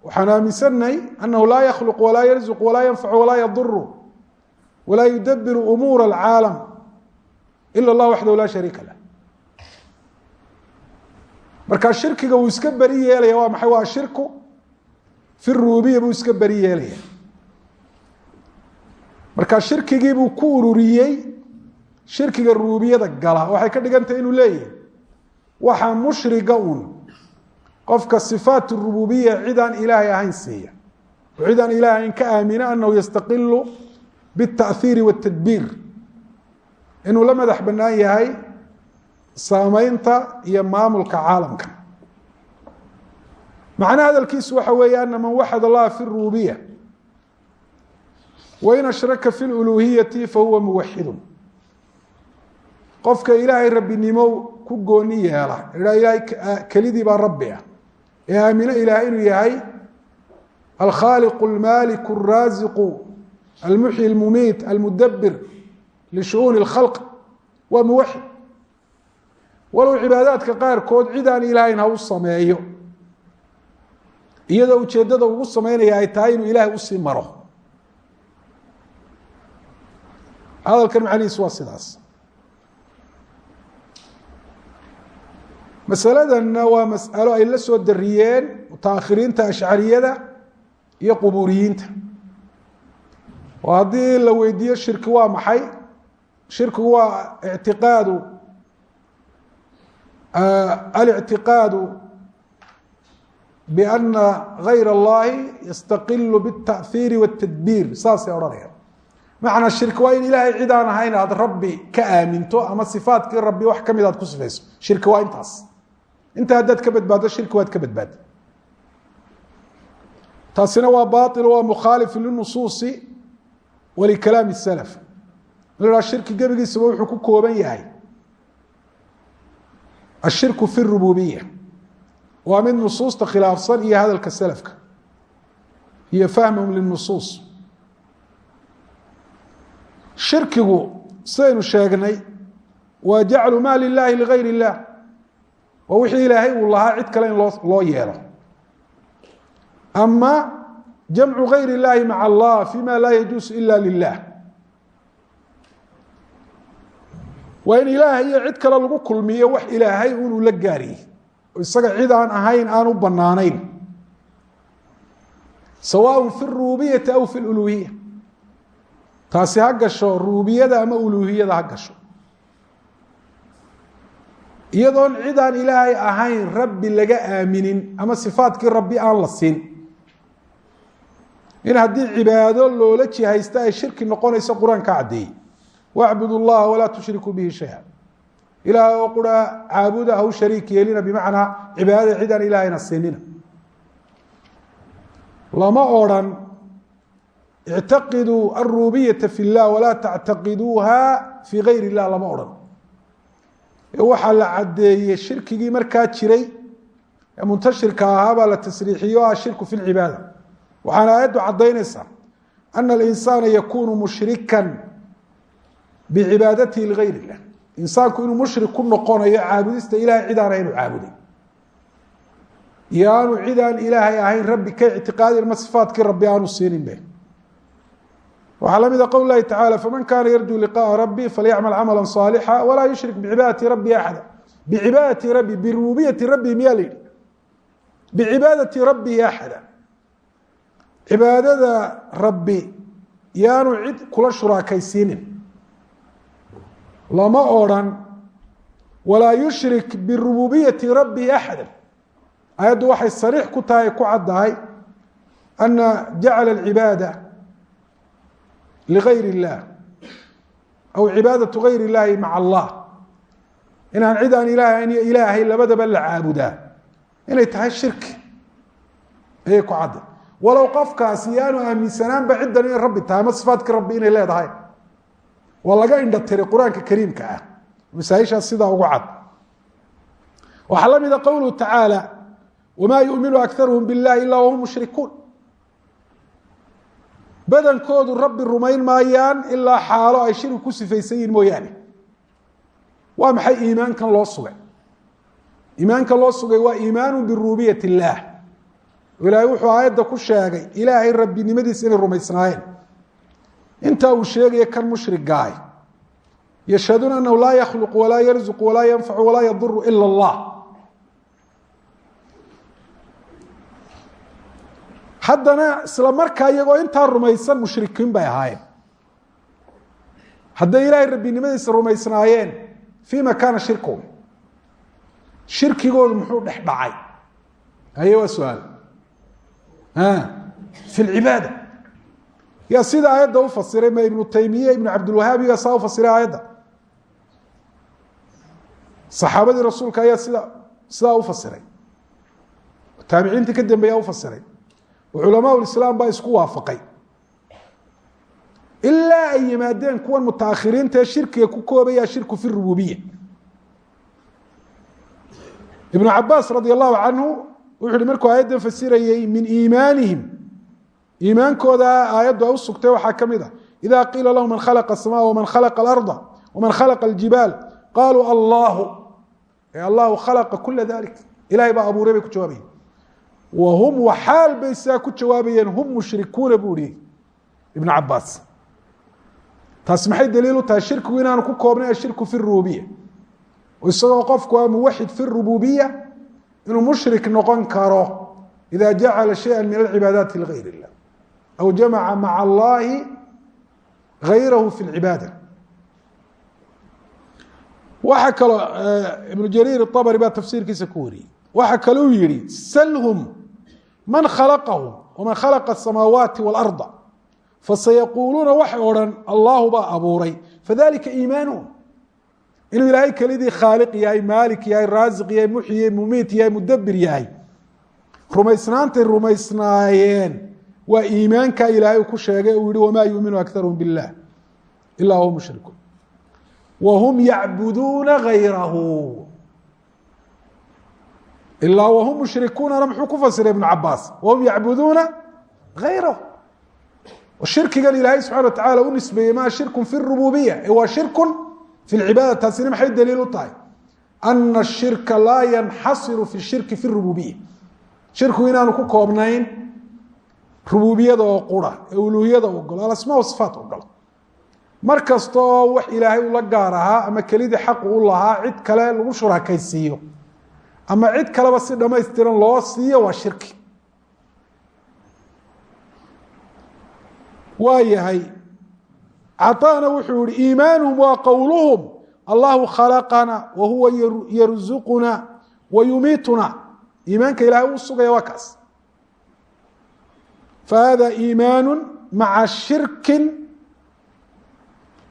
waxaan aaminsannahay annahu laa yakhluq walaa yarzuq walaa yanfacu walaa yaduru walaa yudabiru umuura alcaalam ila اllah waxdahu laa shariika lah. Marka shirkiga uu iska beri yeelaya waa maxay? Waa shirku fi rububiya buu iska beri yeelaya. Marka shirkigii buu ku ururiyey shirkiga rububiyada gala. Waxay ka dhigantahay inuu leeyahay waxaa mushriga un qofka sifaat rububiya cidaan ilaahay ahayn siiya oo cidaan ilahay ahayn ka aamina anahu yastaqilu bاtaأhiiri wالtadbiir inuu la madax banaan yahay saamaynta iyo maamulka caalamka macna hadalkiisu waxa weeye ana man waxad allaha fi rububiya wain ashraka fi luluhiyati fahuwa muwaxidu qofka ilaahay rabbinimo ku gooni yeela idha ilaahay kelidii baa rabbi ah ee aamino ilaah inuu yahay alkhaaliqu almaaliku alraasiqu almuxyi almumiit almudabbir lishu'uuni اlkhalq waa muwaxid walow cibaadaadka qaarkood cidaan aan ilaahayn u sameeyo iyadoo ujeeddada ugu sameynaya ay tahay inuu ilaahay u sii maro. Hadalkan macnihiis waa sidaas. masaladanna waa mas'alo ay la soo dariyeen mutaakhiriinta ashcariyada iyo qubuuriyiinta oo haddii la weydiiyo shirki waa maxay shirkigu waa ictiqaadu alictiqaadu biana gayr اllahi yastaqilu bالtaأhiiri wالtadbiir saasay odhanayaan macnaa shirki waa in ilaahay cid aan ahayn aad rabbi ka aaminto ama sifaatkii rabbi wax kamid aad ku sifayso shirki waa intaas inta haddaad ka badbaaddo shirki waad ka badbaadda taasina waa bail waa mukhaalifu linusuusi walikalaami الsalaf la shirki gebigiisaba wuxuu ku kooban yahay ashirku fi rububiya waa mid nusuusta khilaafsan iyo hadalka salafka iyo fahmhum linusuus shirkigu sidaynu sheegnay waa jaclu ma lilahi ligayr اllah waa wixii ilaahay uu lahaa cid kale in loo loo yeelo ama jamcu gayr اllahi maca allah fima laa yajuusu ila lilah waa in ilaahay iyo cid kale lagu kulmiyo wax ilaahay unuu la gaariyey oo isaga cid aan ahayn aan u banaanayn sawaء fi الrububiyati aw fi اluluhiya taasi ha gasho rububiyada ama uluhiyada ha gasho iyadoon cid aan ilaahay ahayn rabbi laga aaminin ama sifaatkii rabbi aan la siin in haddii cibaado loola jihaysta ay shirki noqonayso qur-aanka caddeeyey wacbud اllaha walaa tushrikuu bihi shaya ilaah oo qura caabuda ha u shariik yeelina bimacnaa cibaadada cid aan ilaahayna siinina lama odrhan ictaqiduu alruubiyata fi اllah walaa tactaqiduuha fi gayr اllah lama odhan waxaa la caddeeyey shirkigii markaa jiray ee muntashirka ahaa baa la tasriixiyo ah shirku fi lcibaada waxaana aayaddu caddaynaysaa ana alinsaana yakunu mushrikan bicibaadatihi ligayr illah insaanku inuu mushrik ku noqonayo caabudista ilahay cid aan ahayn u caabuday iyo aanu cid ilaahay ahayn rabbi ka ictiqaadin ma sifaatkii rabbi aanu siinin be waxaa la mid a qowl lahi tacala faman kaana yarjuu liqaءa rabbi falyacmal camala saalixa walaa yushrik bicibaadati rabbi axada bicibaadati rabbi birububiyati rabbi miyaa la yihi bicibaadati rabbihi axada cibaadada rabbi yaanu cid kula shuraakaysiinin lama odrhan walaa yushrik birububiyati rabbihi axada ayaddu waxay sariix ku tahay ku caddahay ana jacala cibaada ligayr اllah aw cibaadaةu gayr اllahi maca allah inaan cid aan ilaahn iyo ilaahay labadaba la caabudaa inay tahay shirki ayay ku cadday walow qofkaasi yaanu aaminsanaanba ciddan inay rabbi tahay ama sifaatkii rabbi inay leedahay waa laga indha tiray qur-aanka kariimka ah masaaishaas sidaa ugu cad waxaa la mida qowluhu tacaalى wma yuminu akarhm biاllahi ila wahum mushrikuun badankoodu rabbi rumayn maayaan ilaa xaalo ay shirki ku sifaysan yihiin mooyaane. Waa maxay iimaankan loo sugay? Iimaanka loo sugay waa iimaanu birububiyat اllah ilaahay wuxuu aayadda ku sheegay ilaahay rabbinimadiisa inay rumaysnaayeen. Intaa uu sheegaya kan mushrigaah yashhaduuna anahu laa yakhluqu walaa yarzuqu walaa yanfacu walaa yaduru ila اllah haddana isla markaa iyagoo intaa rumaysan mushrikiin bay ahaayeen. Hadday ilaahay rabbinimadiisa rumaysnaayeen fima kaana shirkuhum shirkigoodu muxuu dhex dhacay? Haye waa su'aal. Fi lcibaada yaa sida aayadda u fasiray ma ibnu taymiye ibnu cabdilwahaabi yaa saa u fasiray aayadda? Saxaabadii rasuulka ayaa sida sidaa u fasiray. Taabiciintii ka dambeeya u fasiray culamaau islaam baa isku waafaqay. Ilaa ay yimaadeen kuwan mutaakhiriinta ee shirkiga ku koobaya shirku fi rububiya ibnu cabaas radi allahu canhu wuxu uhi markuu aayaddan fasirayey min iimaanihim. Iimaankooda aayaddu ay u sugtay waxaa ka mid ah, a ida qiila lahu man khalaqa asamaa waman khalaqa alarda waman khalaqa aljibaal. Qaaluu allahu e allahu khalaqa kula dalik ilahay baa abuuray bay ku jawaabayen whum waxaal bay sidaa ku jawaabayeen hum mushrikuuna buu ihi ibnu cabaas taasi maxay daliil u tahay shirkigu inaanu ku koobnay ashirku fi rububiya isagoo qofku waa muwaxid fi rububiya inuu mushrik noqon karo ida jacala shaya min alcibaadaati ligayr illah aw jamaca maca allahi gayrahu fi lcibaada. Waxaa kaloo ibnu jariir abri baa tafsiirkiisa ku wariyey. Waxaa kalou yihi slhum man khalaqahum waman khalaqa asamaawaati waalarda fasayaquuluuna waxay odhan allahu baa abuuray. Fadalika iimaanuhum inuu ilaahay kelidii khaaliq yahay maalik yahay raasiq yahay muxyi mumiit yahay mudabir yahay. Rumaysnaantay rumaysnaayeen. Waa iimaanka ilaahay ku sheegay uu yihi wamaa yuuminu akaruhum biاllah ilaa hum mushrikuun. Wa hum yacbuduuna gayrahu ilaa wahum mushrikuunana muxuu ku fasiray ibnu cabaas wahum yacbuduuna gayrahu shirkigan ilaahay subxana wa tacala u nisbeeyey maa shirkun fi rububiya ee waa shirkun fi lcibaada taasina maxay daliil u tahay ana ashirka laa yanxasiru fi shirki fi rububiya shirku inaanu ku koobnayn rububiyada oo qura ee uluhiyada ogolo alasmaa wasifaat ogolo mar kasta oo wax ilaahay ula gaar ahaa ama kelidii xaqu u lahaa cid kale lagu shurakaysiiyo ama cid kaleba si dhamaystiran loo siiyo waa shirki. Waa yahay caطaana wuxuu yihi iimaanuhum waa qowluhum allahu khalaqana wa huwa yarzuquna wa yumiituna. Iimaanka ilahay uu sugaya waa kaas. Fahada iimaanu maca shirki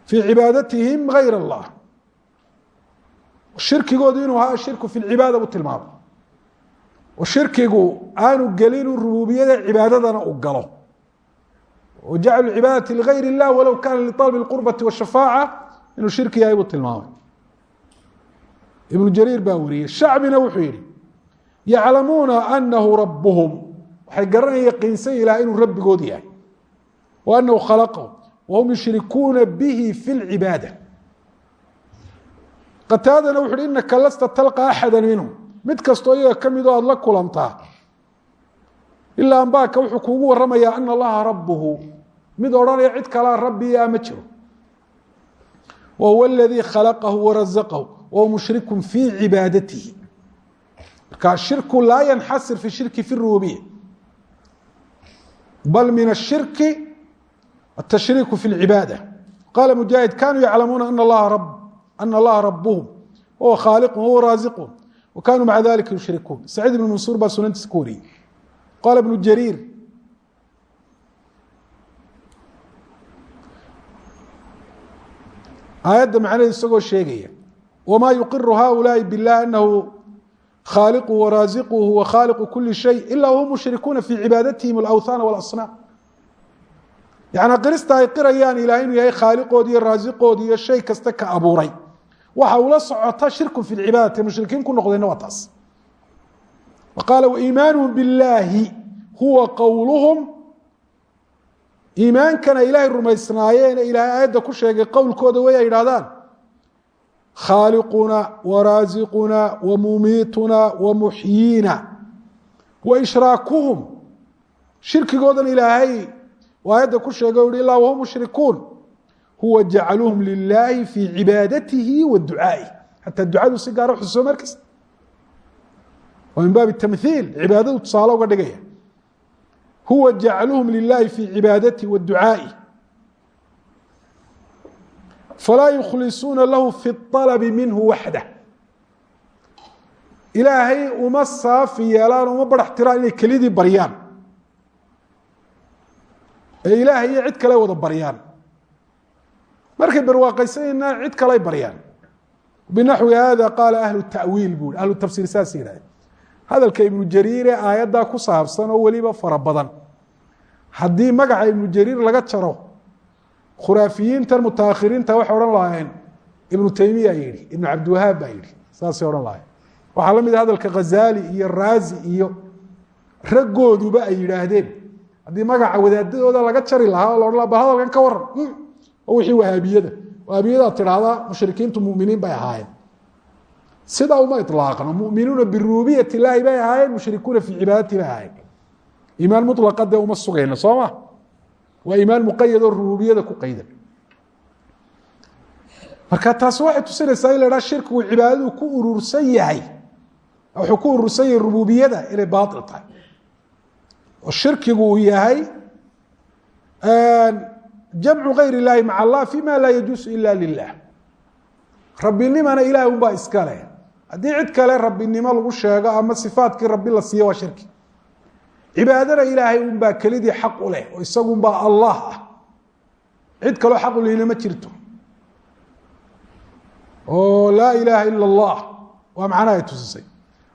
fii cibaadatihim gayr اllah shirkigoodu inuu ahaa shirku fi lcibaada u tilmaamay oo shirkigu aanu gelinu rububiyada cibaadadana u galo wajaclu cibaadati ligayr اllah walow kana liطalb اlqurbati washafaaca inuu shirki yahay buu tilmaamay ibnu jariir baa wariyey shacbina wuxuu yihi yaclamuuna anahu rabuhum waxay garanaya yaqiinsan ilaha inuu rabbigood yahay wa anahu khalaqahum wahum yushrikuuna bihi fi lcibaada qataadana wuxu uhi inaka lasta talqa axada minhum. Mid kastoo iyaga ka midoo aada la kulantaa. Ilaa ambaaka wuxuu kuugu waramayaa ana allaha rabuhu mid odhanaya cid kalaa rabbiyaa ma jiro. Wa huwa aladii khalaqahu warazaqahu wahuwa mushrikun fii cibaadatihi. Marka shirku laa yanxasir fi shirki fi rububiya bal min ashirki atashriiku fi lcibaada qala mujaahid kanuu yaclamuuna ana allaha rab ana allaha rabuhum wahuwa khaaliqum wahuwa raasiqum wa kanuu maca dalika yushrikuun saciid ibn mansuur baa sunantiisa ku wariyey qala ibnu jariir aayadda macnaheed isagoo sheegaya wma yuqiru haؤulaaءi biاllah anahu khaaliqu waraasiquhu wa khaaliqu kuli shay ila wahum mushrikuuna fi cibaadatihim alawthaana walasnaam yani qirista ay qirayaan ilahay inuu yahay khaaliqoodi iyo raasiqoodi iyo shay kasta ka abuuray waxa ula socota shirku fi lcibaadati mushrikiin ku noqdayna waa taas. Qaala waiimaanuhum biاllaahi huwa qowluhum iimaankana ilaahay rumaysnaayeen ee ilahay aayadda ku sheegay qowlkooda way ay yidhahdaan khaaliquna waraasiquna wamumiituna wamuxyiina wa ishraakuhum. Shirkigoodan ilaahay aayadda ku sheegay u hi wahum mushrikuun huwa jacluhum lilaahi fii cibaadatihi wa ducaaih xataa ducadu si gaara xusuuso markasta waa min baabi tamhiil cibaadadu tusaale uga dhigaya. Huwa jacluhum lilaahi fii cibaadatihi wa ducaaih falaa yukhlisuuna lahu fi اطalabi minhu waxdah. Ilaahay uma saafi yeelaan uma barax tiraan inay kelidii baryaan. Ee ilaahay iyo cid kale wada baryaan markay barwaaqaysanayna cid kaley baryaan. Binaxwi hada qaala ahlu tawiil bui ahlu tafsiir saas yidhahde hadalka ibnu jariire aayaddaa ku saabsan oo weliba fara badan. Haddii magaca ibnu jariir laga jaro khuraafiyiintan mutaakhiriinta waxay odhan lahaayeen. Ibnu taymiya yihi ibnu cabdiwahaab baa yihi saasay odhan lahayen waxaa la mid a hadalka khazali iyo raazi iyo raggooduba ay yidhaahdeen. Haddii magaca wadaadadooda laga jari lahaa o la hadalkan ka waran. Oo wixii wahaabiyada wahaabiyadaad tidhaahdaa mushrikiintu muminiin bay ahaayeen. Sidaa uma ilaaqno muminuuna birububiyat illaahi bay ahaayeen mushrikuuna fii cibaadati bay ahaayeen. Iimaan mulaqa uma sugayno soo ma? Iimaan muqayad oo rububiyada ku qaydan marka taasi waxay tusinaysaa in la haha shirkigu cibaadadu ku urursan yahay. Wuxuu ku urursan yahay rububiyada inay baail tahay. Oo shirkigu uu yahay jamcu gayr اllahi maca allah fima laa yajuusu ila lilah rabbinimana ilaah unbaa iska leh. Haddii cid kale rabbinimo lagu sheego ama sifaatkii rabbi la siiyo waa shirki. Cibaadana ilaahay unbaa kelidii xaq u leh oo isagunbaa allah ah. Cid kaloo xaq u lehina ma jirto. Oo laa ilaaha ila allah waa macnaha ay tusisay.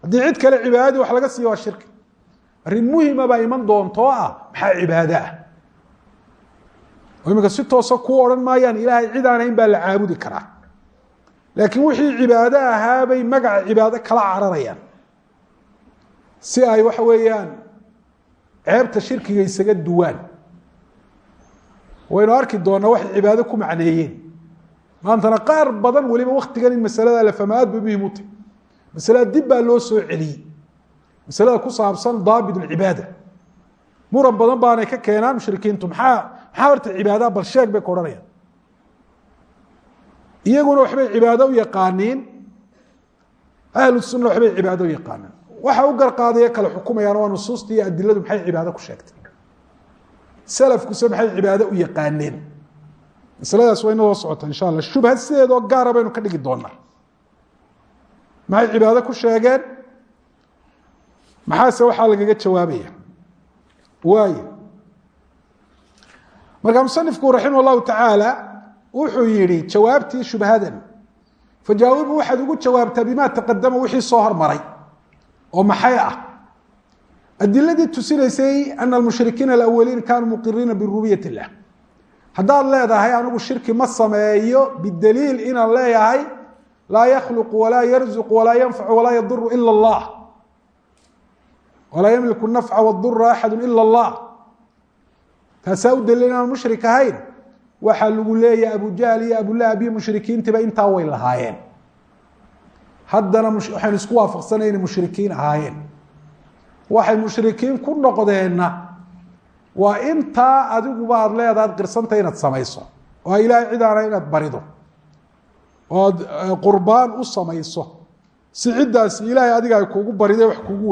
Haddii cid kale cibaadadii wax laga siiya waa shirki. Arrin muhima baa iman doontoo ah maxaa cibaado ah oo iminka si toosa kuu odhan maayaan ilaahay cid aan hayn baa la caabudi karaa. Laakiin wixii cibaado ahaabay magaca cibaado kala cararayaan. Si ay waxa weeyaan ceebta shirkiga isaga duwaan. Waynu arki doonaa waxay cibaado ku macneeyeen. Maantana qaar badan weliba waktigan in masalada la fahma aad bay muhiim u tahy masalada dib baa loo soo celiyey. Masalada ku saabsan daabit muran badan baanay ka keenaan mushrikiintu maxaa maxaa horta cibaadaha bal sheeg bay ka odhanayaan iyaguna waxbay cibaado u yaqaaniin ahlu sunna waxbay cibaado u yaqaanaan waxa u garqaadaya kala xukumayaan waa nusuusta iyo adiladu maxay cibaado ku sheegtay salafkuse maxay cibaado u yaqaaneen masaladaas waa inadoo socota insha allah shubhad sideedoo gaara baynu ka dhigi doonaa maxay cibaado ku sheegeen maxaase waxaa lagaga jawaabaya waayo marka musanifku raximah llahu tacaala wuxuu yihi jawaabtii shubhadan. Fajaawibu waxaad ugu jawaabtaa bimaa taqadama wixii soo hormaray oo maxay ah? Adiladii tusinaysay ana almushrikiina alawaliin kaanuu muqiriina birububiyat illah haddaad leedahay anigu shirki ma sameeyo bidaliil inaan leeyahay laa yakhluqu walaa yarzuqu walaa yanfacu walaa yaduru ila allah walaa yamliku nafca wadura axadu ila allah taasaa u daliil inaan mushrik ahayn waxaa lagu leeyahay abujahl iyo abulahab iyo mushrikiintiba intaa way lahaayeen. Haddana waxaynu isku waafaqsanay inay mushrikiin ahaayeen. Waxay mushrikiin ku noqdeenna waa intaa adiguba aad leedaha ad qirsanta inaad samayso. Oo ilaahay cidaana inaad barido. Oo ad qurbaan u samayso. Si ciddaasi ilaahay adiga ay kuugu baride wax kuugu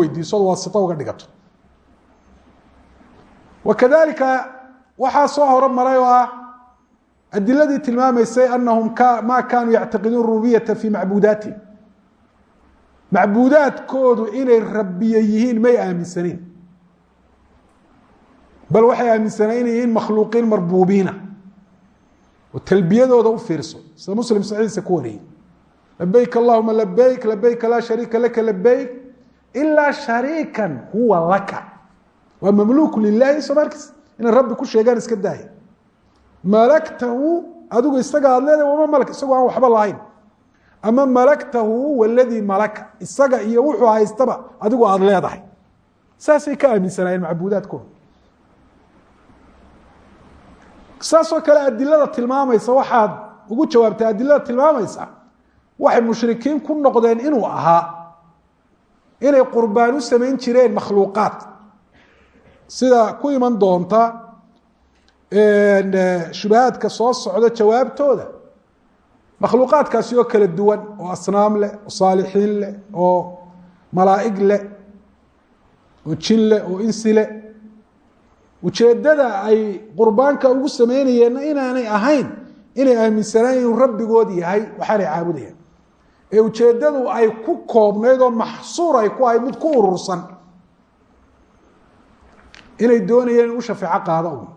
waxaa soo horo maray oo ah adiladii tilmaamaysay anahum ma kaanuu yactaqiduun rububiyata fi macbuudaatihim macbuudaadkoodu inay rabbiye yihiin may aaminsaneyn bal waxay aaminsaneen inay yihiin makhluuqiin marbuubiina. Oo talbiyadooda u fiirso. Sida muslim saxiiisa ku wariyey. Labayk allahuma labayk labayka laa shariika laka labayk ilaa shariikan huwa laka. Waa mamluuku lilahi soo markiis inay rabbi ku sheegaan iska daaya malaktahu adigu isaga aad leedahay wama malak isagoo aan waxba lahayn. Ama malaktahu waladii malaka isaga iyo wuxuu haystaba adigu aada leedahay. Saasay ka aaminsanaayeen macbuudaadkooda saasoo kale adilada tilmaamaysa waxaad ugu jawaabtay adilada tilmaamaysa waxay mushrikiin ku noqdeen inuu ahaa. Inay qurbaan u samayn jireen makhluuqaad sida ku iman doonta shubahaadka soo socda jawaabtooda makhluuqaadkaasi oo kala duwan oo asnaam leh oo saalixiin leh oo malaa'ig leh oo jin leh oo insi leh ujeeddada ay qurbaanka ugu sameynayeenna inaanay ahayn inay aaminsanaan inuu rabbigood yahay waxaanay caabudayaan. Ee ujeeddadu ay ku koobnayd oo maxsuur ay ku ahayd mid ku urursan inay doonayeen in u shafeeco qaada un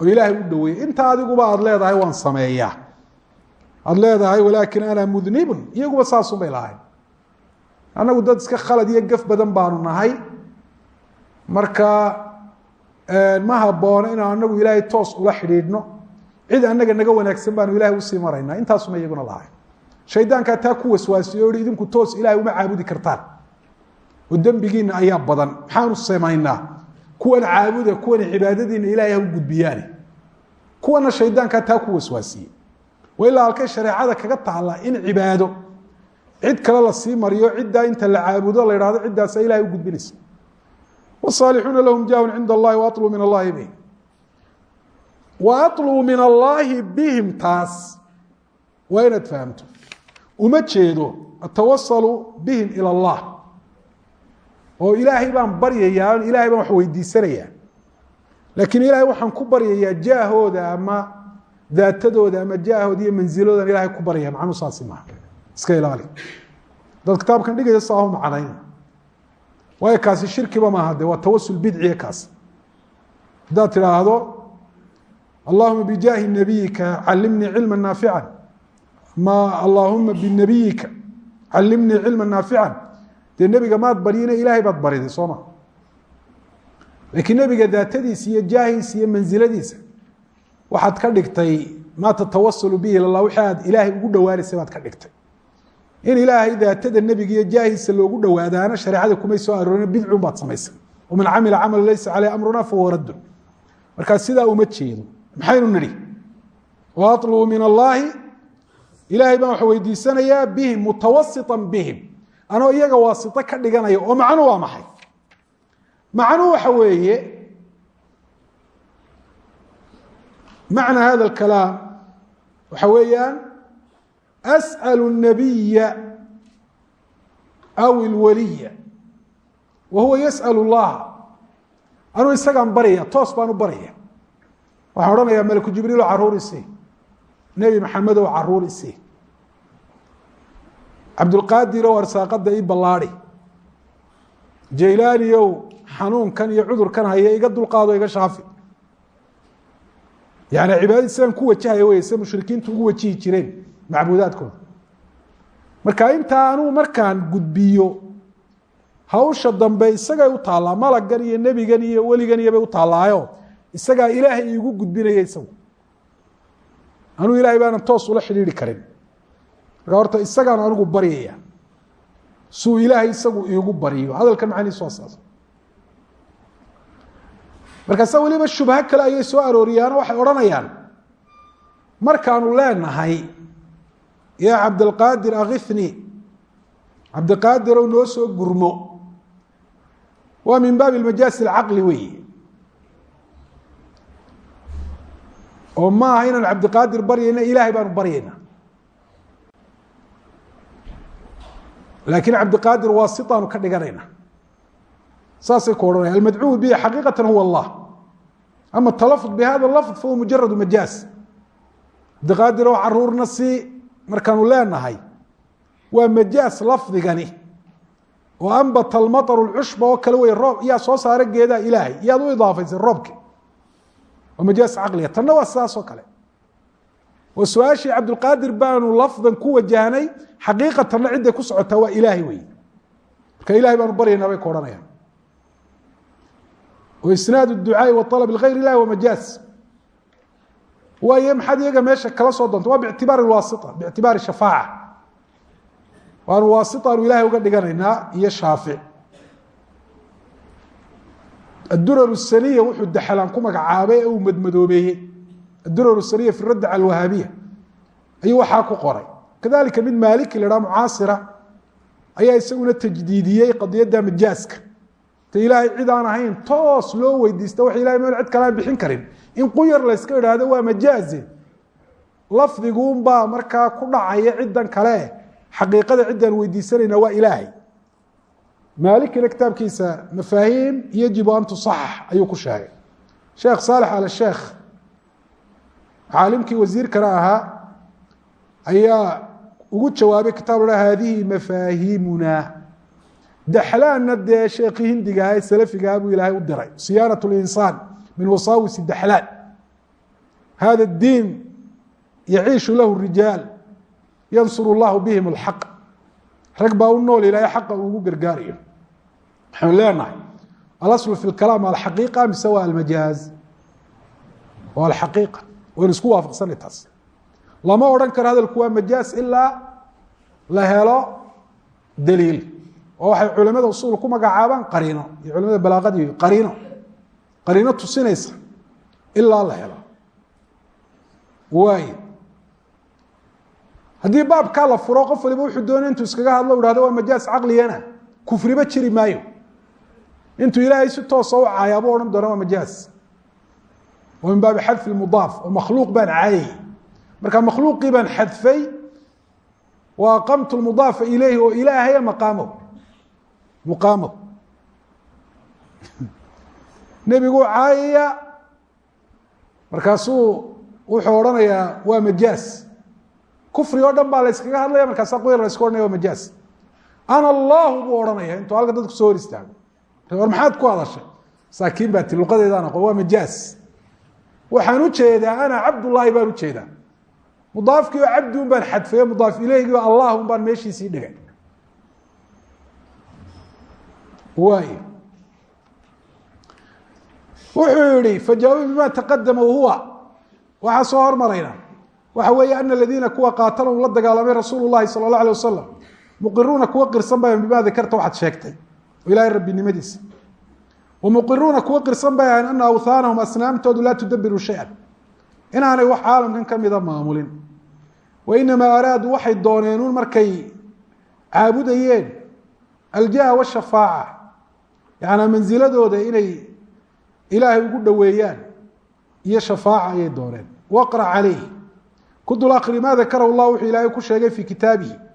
oo ilaahay u dhaweeyey inta adiguba aada leedahay waan sameeyaa. Aada leedahay walaakin ana mudnibun. Iyaguba saasun bay lahayn annagu dad iska khalad iyo gaf badan baanu nahay. Marka ma haboono inaan anagu ilaahay toos ula xidhiidhno. Cid annaga naga wanaagsan baanu ilahay u sii maraynaa. Intaasuma iyaguna lahayn. Shaydaankaa taa ku waswaasiyo o idinku toos ilahay uma caabudi kartaan. Oo dembigiina ayaa badan. Maxaanu samaynaa kuwan caabuda kuwan cibaadadiina ilahay ha u gudbiyaane. Kuwana shaydaankaa taa ku waswaasiyey wa ilaa halkay shareecada kaga taalla in cibaado. Cid kale la sii mariyo ciddaa inta la caabudo la idhahdo ciddaasa ilahay u gudbinaysa. Wsaalixuuna lahum jaahun cinda allahi waalubu min allahi bihim. Wa alubu min allaahi bihim taas. Waa inaad fahamto. Uma bihim ila allah oo ilaahay baan baryayaa ilahay baan wax weydiisanayaa laakiin ilahay waxaan ku baryayaa jaahooda ama daatadooda ama jaahooda iyo mansiloodan ilahay ku baryaya macnuu saasi maaha. Iska ilaali. Dad kitaabkan dhigaya saahu macnayn. Waayo kaasi shirkiba maaha de waa tawasul bidciya kaas. Haddaad tidhaahdo allahuma bijaahi nabiyika calimnii cilma naafica ma allahuma binabiyika calimnii cilma naafican dee nebiga maad baryina ilaahay baad bariday soo ma? Laakiin nebiga daatadiisa iyo jaahiisa iyo mansiladiisa waxaad ka dhigtay maa tatawasulu bihi ilallah wixii aad ilaahay ugu dhowaanaysay baad ka dhigtay. In ilaahay daatada nebiga iyo jaahiisa loogu dhowaadaana shareecada kumay soo aroorin bidcun baad samaysay waman camila camala laysa caleyh amruna fahuwa raddun. Markaa sidaa uma jeedo. Maxaynu nidhi? Wa aطlubu min allahi. Ilaahay baan wax weydiisanayaa bihim mutawasita bihim anoo iyaga waasito ka dhiganaya oo macnu waa maxay macnu waxa weeye macna hada اkalaam waxa weeyaan asأl الnabiya aw اlwaliya wa huwa yasأl اllaha anuu isagaan barya toos baan u barya waxaan odhanayaa malku jibriilo caruur isi nebi maxamed ow caruur isi cabdulqaadir ow arsaaqada ii ballaadi jaylaani ow xanuunkan iyo cudurkan haya iga dulqaado iga shaafi. Yani cibaadadii sidaan ku wajahaya wey sida mushrikiintu ugu wajihi jireen macbuudaadkooda. Marka intaa anugu markaan gudbiyo hawsha dambe isagay u taallaa malagan iyo nebigan iyo weligan iyo bay u taallaayo isagaa ilaahay iigu gudbinaya isagu. Anuu ilahay baanan toos ula xidhiiri karin marka horta isagaan anigu baryaya. Suu ilaahay isagu iigu baryo hadalkan macaniisu waa saas markaasa weliba shubho kale ayay soo arooriyaano waxay odhanayaan markaanu leenahay yaa cabdilqaadir akifni cabdiqaadir noo soo gurmo. Waa min baabi majaasi alcaqli weeye oo ma aha inaan cabdiqaadir baryayna ilaahay baanu baryayna laakiin cabdiqaadir waasitaanu ka dhiganayna. Saasay ku odhanaya almadcuu bihi xaqiiqata huwa allah. Ama talafud bihada lafd fahuwa mujaradu majaaz. Cabdiqaadir oo caruurna si markaanu leenahay waa majaaz lafdigani oo ambata almaطru lcushba oo kale wey roob yaa soo saara geedaa ilaahay iyaad u idaafaysay roobki waa majaaz caqliga tanna waa sidaas kale oo su'aashii cabdulqaadir baanu lafdan ku wajahnay xaqiiqatanna ciday ku socotaa waa ilaahay wey marka ilahay baanu baryanaa bay ku odhanayaan oo isnaad ducaai wa alab ligayr illahi waaye maxaad iyaga meesha kala soo doonta waa bictibaari lwaasita bictibaari shafaaca. Waanu waasita anu ilahay uga dhiganaynaa iyo shaafic addurar wuxuu daxalaan ku magacaabay ee uu madmadoobeeyey addurar الsaniya fi radd cala alwahaabiya ayuu waxaa ku qoray. Kadalika mid maaliki la haha mucaasira ayaa isaguna tajdiidiyey qadiyadda majaaska te ilaahay cid aan ahayn toos loo weydiista wax ilahay meel cid kale aan bixin karin. In quyar layska idhaahdo waa majaaze lafdiguunbaa markaa ku dhacaya ciddan kale. Xaqiiqada ciddaan weydiisanayna waa ilaahay. Maalikina kitaabkiisa mafaahiim yajibu an tusaxax ayuu ku sheegay. Sheekh saalex caalimkii wasiirkana ahaa ayaa ugu jawaabay kitaab la hadihi mafaahiimuna daxlaanna dee sheekii hindigaah ee salafigaah buu ilaahay u diray siyaanaة اlinsaan min wasaawisi daxlaan hada الdiin yaciishu lahu rijaal yansur اllahu bihim اlxaq rag baa u nool ilaahay xaqa ugu gargaarayo waxaanu leenahay alaslu fi اlkalaam alxaqiiqa mise waa almajaaz waa alxaqiiqa waynu isku waafaqsanay taas. Lama odhan karo hadalku waa majaaz ilaa la helo daliil. Oo waxay culimada usuul ku magacaabaan qariino iyo culimada balaaqadii qariino. Qariino tusinaysa ilaa la helo. Waay haddii baabkaa la furo qof waliba wuxuu doonay intuu iskaga hadlo hahdo waa majaaz caqligana. Kufriba jiri maayo. Intuu ilaahay si toosa u caayaabuu odhan doona waa majaaz oo min baabi xadfi mudaaf oo makhluuq baan caayay marka makhluuqii baan xadfay wa aqamtu mudaafa ilayhi oo ilaahaya maqaamo. Muqaamo (laughs) nebiguu caayaya markaasuu wuxuu odhanayaa waa majaaz kufri oo dhan baa la yskaga hadlaya markaasa qoyar la yska ohanaya waa majaaz ana allahu buu odhanaya intuu halka dadku soo hor istaago. War maxaad majaas waxaan u jeedaa ana cabdullaahi baan u jeedaa mudaafkii oo cabdi un baan xadfaye mudaaf ileyhgii oo allah un baan meeshiisii dhigay. Waay wuxuu yihi fajaawibi bima taqadama wahuwa waxaa soo hormarayna. Waxa weeye ana aladiina kuwa qaatalahum la dagaalamay rasuulu llahi sala allah alay kuwa qirsan bayan bima dakarta waxaad sheegtay. Oo ilaahay rabbinimadiisa wamuqiruuna kuwa qirsan bay ahayn ana awthaanahum asnaamtoodu laa tudabiru shay-an inaanay wax caalamkan kamida maamulin wa inamaa araaduu waxay dooneenuun markay caabudayeen aljaha washafaaca yacanaa mansiladooda inay ilaahay ugu dhoweeyaan iyo shafaaca ayay dooneen waqra calayh ku dul ma dakarahu llah wuxuu ku sheegay fii kitaabihi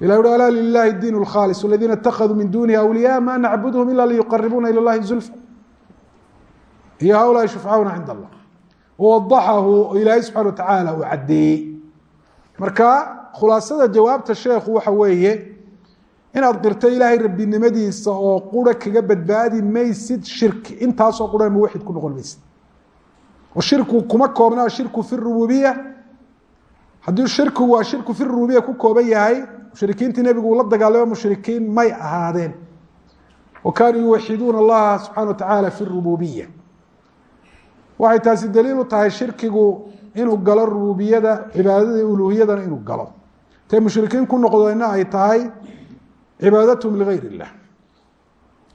ilah uhi alaa lilahi diin اkhaalis aladiina اtakaduu min dunihi awliyaa ma nacbudhum ila liyuqaribuuna ilى llahi zulfa iyo haulaai shufcauna cinda allah wawadaxahu ilaahay subxana watacaala uu caddeeyey marka khulaasada jawaabta sheekhu waxa weeye inaad qirto ilaahay rabbinimadiisa oo qura kaga badbaadi maysid shirki intaasoo qura muwaxid ku noqon maysid oo shirku kuma koobna shirku fi rububiya haddii shirkigu waa shirku fi rububiya ku kooban yahay mushrikiintii nebigu uu la dagaalamo mushrikiin may ahaadeen. Wa kaanuu yuwaxiduuna allaha subxana wa tacaala fi rububiya waxay taasi daliil u tahay shirkigu inuu galo rububiyada cibaadada iyo inuu galo. Tay mushrikiin ku noqdeenna ay tahay cibaadathum ligayr illah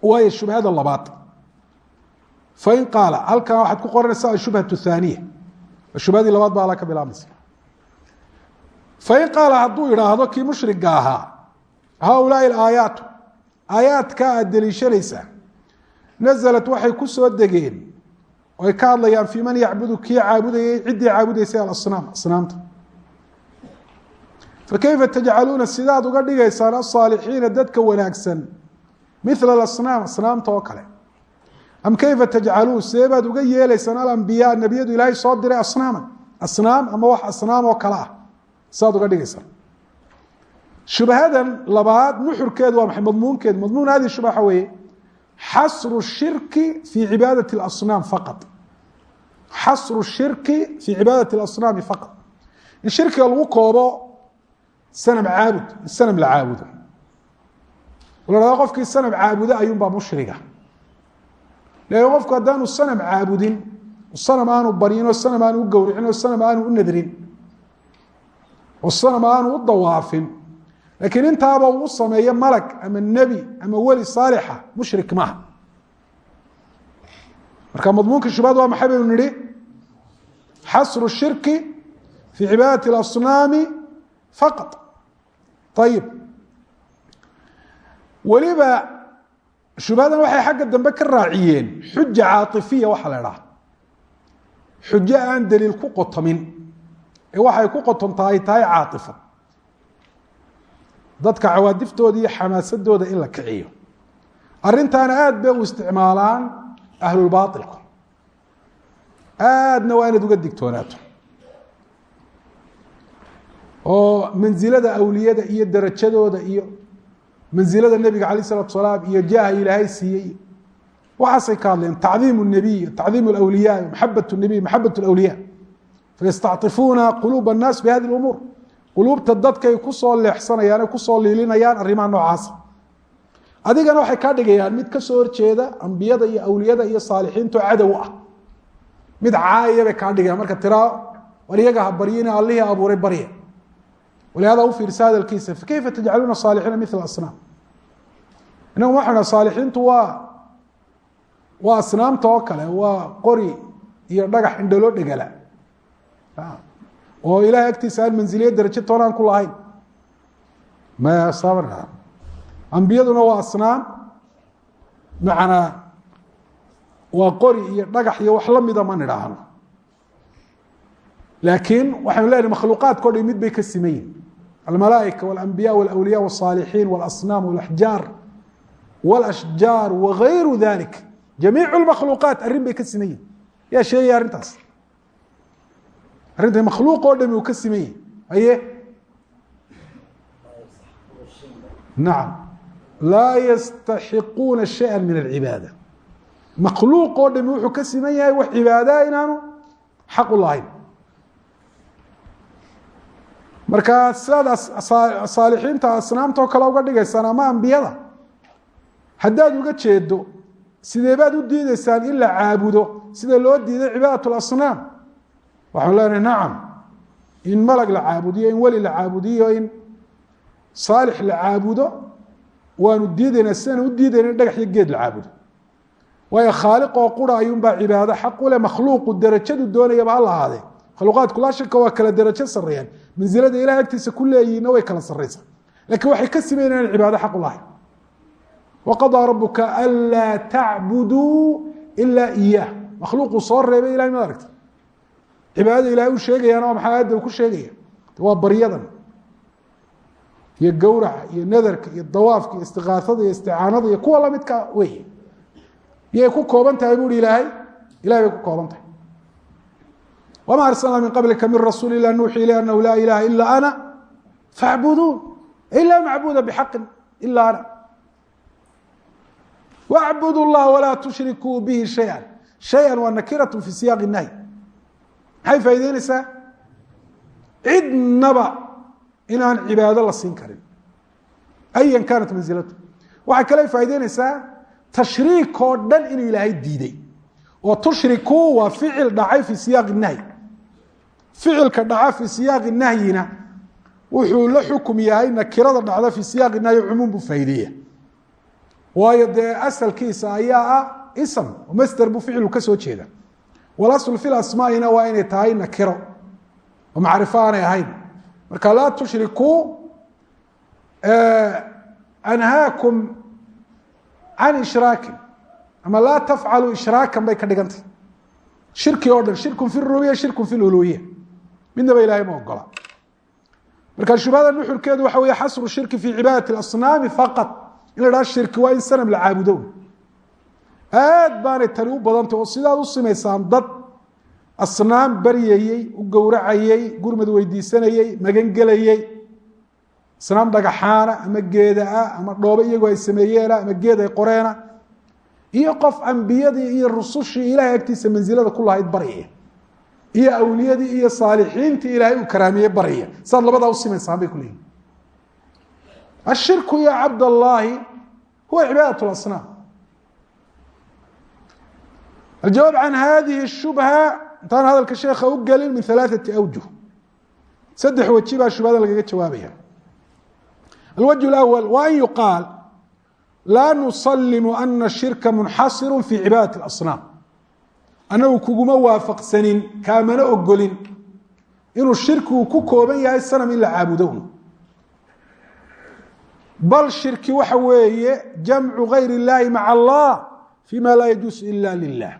waayo shubhada labaad. Fain qaala halkan waxaad ku qoranaysaa ashubhatu thaaniya. Shubhadii labaad baa ala bilaabmaysa fain qaala hadduu idhaahdo kii mushriga ahaa haulaai aayaatu aayaadka aad deliishanaysaa nazalat waxay ku soo degeen oay ka hadlayaan fii man yacbudu kii caabudayay ciddii caabudaysay alasnaam asnaamta fakayfa tajcaluuna sidaad uga dhigaysaan asaalixiina dadka wanaagsan mila alasnaam asnaamta oo kale am kayfa tajcaluun sidee baad uga yeelaysaan alambiyaa nebiyadu ilaahay soo diray asnaaman asnaam ama wax asnaam oo sidaad uga dhigaysaan shubhadan labaad nuxurkeedu waa maxay? Madmuunkeedu madmuun hadi waxa weeye xasru shirki fii cibaadati اlasnaam faqad xasru shirki fii cibaadati اlasnaami faqad in shirkiga lagu koobo sanam caabud in sanam la caabudo. La qofkii sanam caabudo ayuunbaa mushriga. Leann qofku haddaanu sanam caabudin sanam aanu baryin oo sanam aanu u gowricin oo sanam aanu u nadrin oo sanam aanu u dawaafin. Laakiin intaaba uu sameeyo malag ama nebi ama weli saalixa mushrik maaha marka madmuunka shubhad waa maxay baynu nihi xasru shirki fii cibaadati اlasnaami faqad ayib weliba shubhadan waxay xagga dambe ka raaciyeen. Xuja caaifiya waxaa la dhaha xujo aan daliil ku qotomin ee waxay ku qotontaa ay tahay caatifo. Dadka cawaadiftooda iyo xamaasadooda in la kiciyo. Arrintaana aada bay u isticmaalaan ahlulbaailku aadna waa inaad uga digtoonaato. Oo mansilada awliyada iyo darajadooda iyo mansilada nebiga calay isalatu salaam iyo jaaha ilaahay siiyey waxaasay ka hadleen tacdiim nebiy tacdiim awliya maxabat nebiy maxabat awliya fayastacطifuuna quluub الnaas bihadi اlumuur quluubta dadkay kusoo leexsanayaan ay kusoo liilinayaan arrimaha noocaasa adigana waxay kaa dhigayaan mid kasoo horjeeda ambiyada iyo awliyada iyo saalixiinto cadow ah mid caaya bay kaa dhigayaan marka tiraa war iyaga ha baryina allihii abuuray barya walihada u fiirsa hadalkiisa fakayfa tajcaluuna saalixiina mila asnaam inagu waxanu saalixiintu waa waa asnaamta oo kale waa qori iyo dhagax indhaloo dhegala oo ilahay agtiisa aan manziliye darajo toonaan ku lahayn. Ambiyaduna waa asnaam. Manaa waa qori iyo dhagax iyo wax lamida ma nidhaahno. Laakiin waxaynu leenahay makhluuqaadko dhan mid bay ka simayiin almalaaika walambiya walawliya wاsaalixiin walasnaam walaxjaar walashjaar wagayru dalik jamiic makhluuqaat arrin bay ka simayiin yaa sheegaya arrintaas? Arrinta makhluuq oo dhami uu ka siman yahi aye nacam laa yastaxiquuna shaya min alcibaada makhluuq dhami wuxuu ka siman yahay wax cibaadaa inaanu xaq u lahayn. Marka sidaad saalixiinta asnaamta oo kale uga dhigaysaan ama ambiyada haddaad uga jeedo sidee baad u diideysaan in la caabudo sida loo diiday cibaadat اlasnaam waxaan leenahay nacam in malag la caabudiyo in weli la caabudiyo in saalix la caabudo waanu diidaynaa sidaan u diidayna dhagax iyo geed la caabudo. Waayo khaaliq oo qura ayuunbaa cibaado xaq u makhluuqu derajadu doonayaba ha lahaadee. Makhluuqaadku laa waa kala derajo sareeyaan mansilada ilahay agtiisa ku leeyihinna way kala saraysaa lakiin waxay ka inaan cibaado xaq u waqaضىa rabuka anlaa tacbuduu ilaa iyaah makhluuquu soo reebay ilahay maad aragta cibaadada ilahay u sheegayaana waa maxaa aadda ku sheegaya waa baryadan. Iyo gowraca iyo nadarka iyo dawaafka iyo istikaasada iyo isticaanada iyo kuwa lamidka wey. Miyay ku kooban tahay bu uhi ilaahay. Ilahay bay ku kooban tahay. Wma arslna min qablika min rasuuli ila nuuxi ilay anahu laa ilaha ila ana facbuduun ila macbuda bxaqi ila ana. Wacbudu llah walaa tushrikuu bihi shaya shaya waa nakiratu fi siyaaqi nahyi maxay faa'ideyneysaa cidnaba inaan cibaado la siin karin. Ayan kaanat mansilatu waxay kale faa'ideyneysaa tashriik oo dhan inuu ilaahay diiday. Oo tushrikuu waa ficil dhacay fi siyaaqi nahyi. Ficilka dhaca fi siyaaqi nahyina wuxuu la xukum yahay nakirada dhacda fi siyaaqi nahyi cumuum buu faa'ideeya waayo dee asalkiisa ayaa ah ism masder buu ficlu ka soo jeeda walasl fi asmaa'ina waa inay tahay nakiro oo macrifo aanay ahayn. Marka laa tushrikuu anhaakum can ishraakin ama laa tafcaluu ishraakan bay ka dhigantay. Shirki oo dhan shirkun fi rubiya shirkun fi luluhiya midnaba ilahay ma ogola marka shubhada nuxurkeedu waxa wey xasru shirki fi cibaadati asnaami faqad in la dhaha shirki waa in sanam la caabudo aad baanay tani u badantay oo sidaad u simaysaan dad asnaam baryayey u gowracayey gurmad weydiisanayey magangelayey asnaam dhagaxaana ama geeda ah ama dhoobe iyagoo ay sameeyeena ama geed ay qoreena iyo qof ambiyadii iyo rusushii ilahay agtiisa mansilada ku lahayd baryaya iyo awliyadii iyo saalixiintii ilaahay uu karaamiyey baryaya saad labadaa usimaysaan bay kuleeyihin ashirku ya cabd huwa cibaadat asnaam aljawaab can hadihi shubha intaan hadalka sheekha u gelin min alaaثati awjuh saddex weji baa shubhada lagaga jawaabaya alwajه اأwl wa an yuqaal laa nusalimu ana shirka munxasiru fi cibaadati اasnaam anagu kuguma waafaqsanin kaamana ogolin inuu shirkigu ku kooban yahay sanam in la caabudo bal shirki waxa weeye jamcu gayr اllahi maca allah fima laa yajuus ila lilah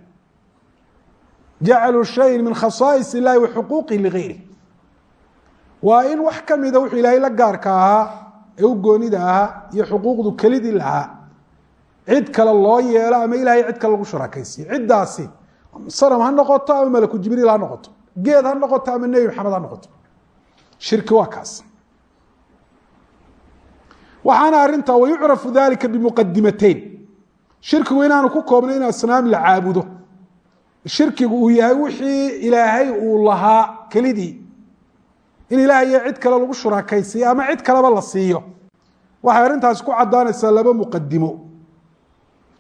jaclu shayin min khasaais illahi wa xuquuqihi ligayri waa in wax kamida wuxuu ilaahay la gaarka ahaa ee u goonida ahaa iyo xuquuqdu kelidii lahaa. Cid kale loo yeelo ama ilahay cid kale lagu shurakaysiyo ciddaasi sanam ha noqoto ama malaku jibriil ha noqoto geed ha noqoto ama nebi maxamed ha noqoto. Shirki waa kaas. Waxaana arintaa wayucrafu dalika bimuqadimateyn shirkigu inaanu ku koobnay in asnaam la caabudo shirkigu uu yahay wixii ilaahay uu lahaa kelidii. In ilaahay iyo cid kale lagu shurakaysiiyo ama cid kaleba la siiyo. Waxay arrintaasi ku caddaanaysaa laba muqadimo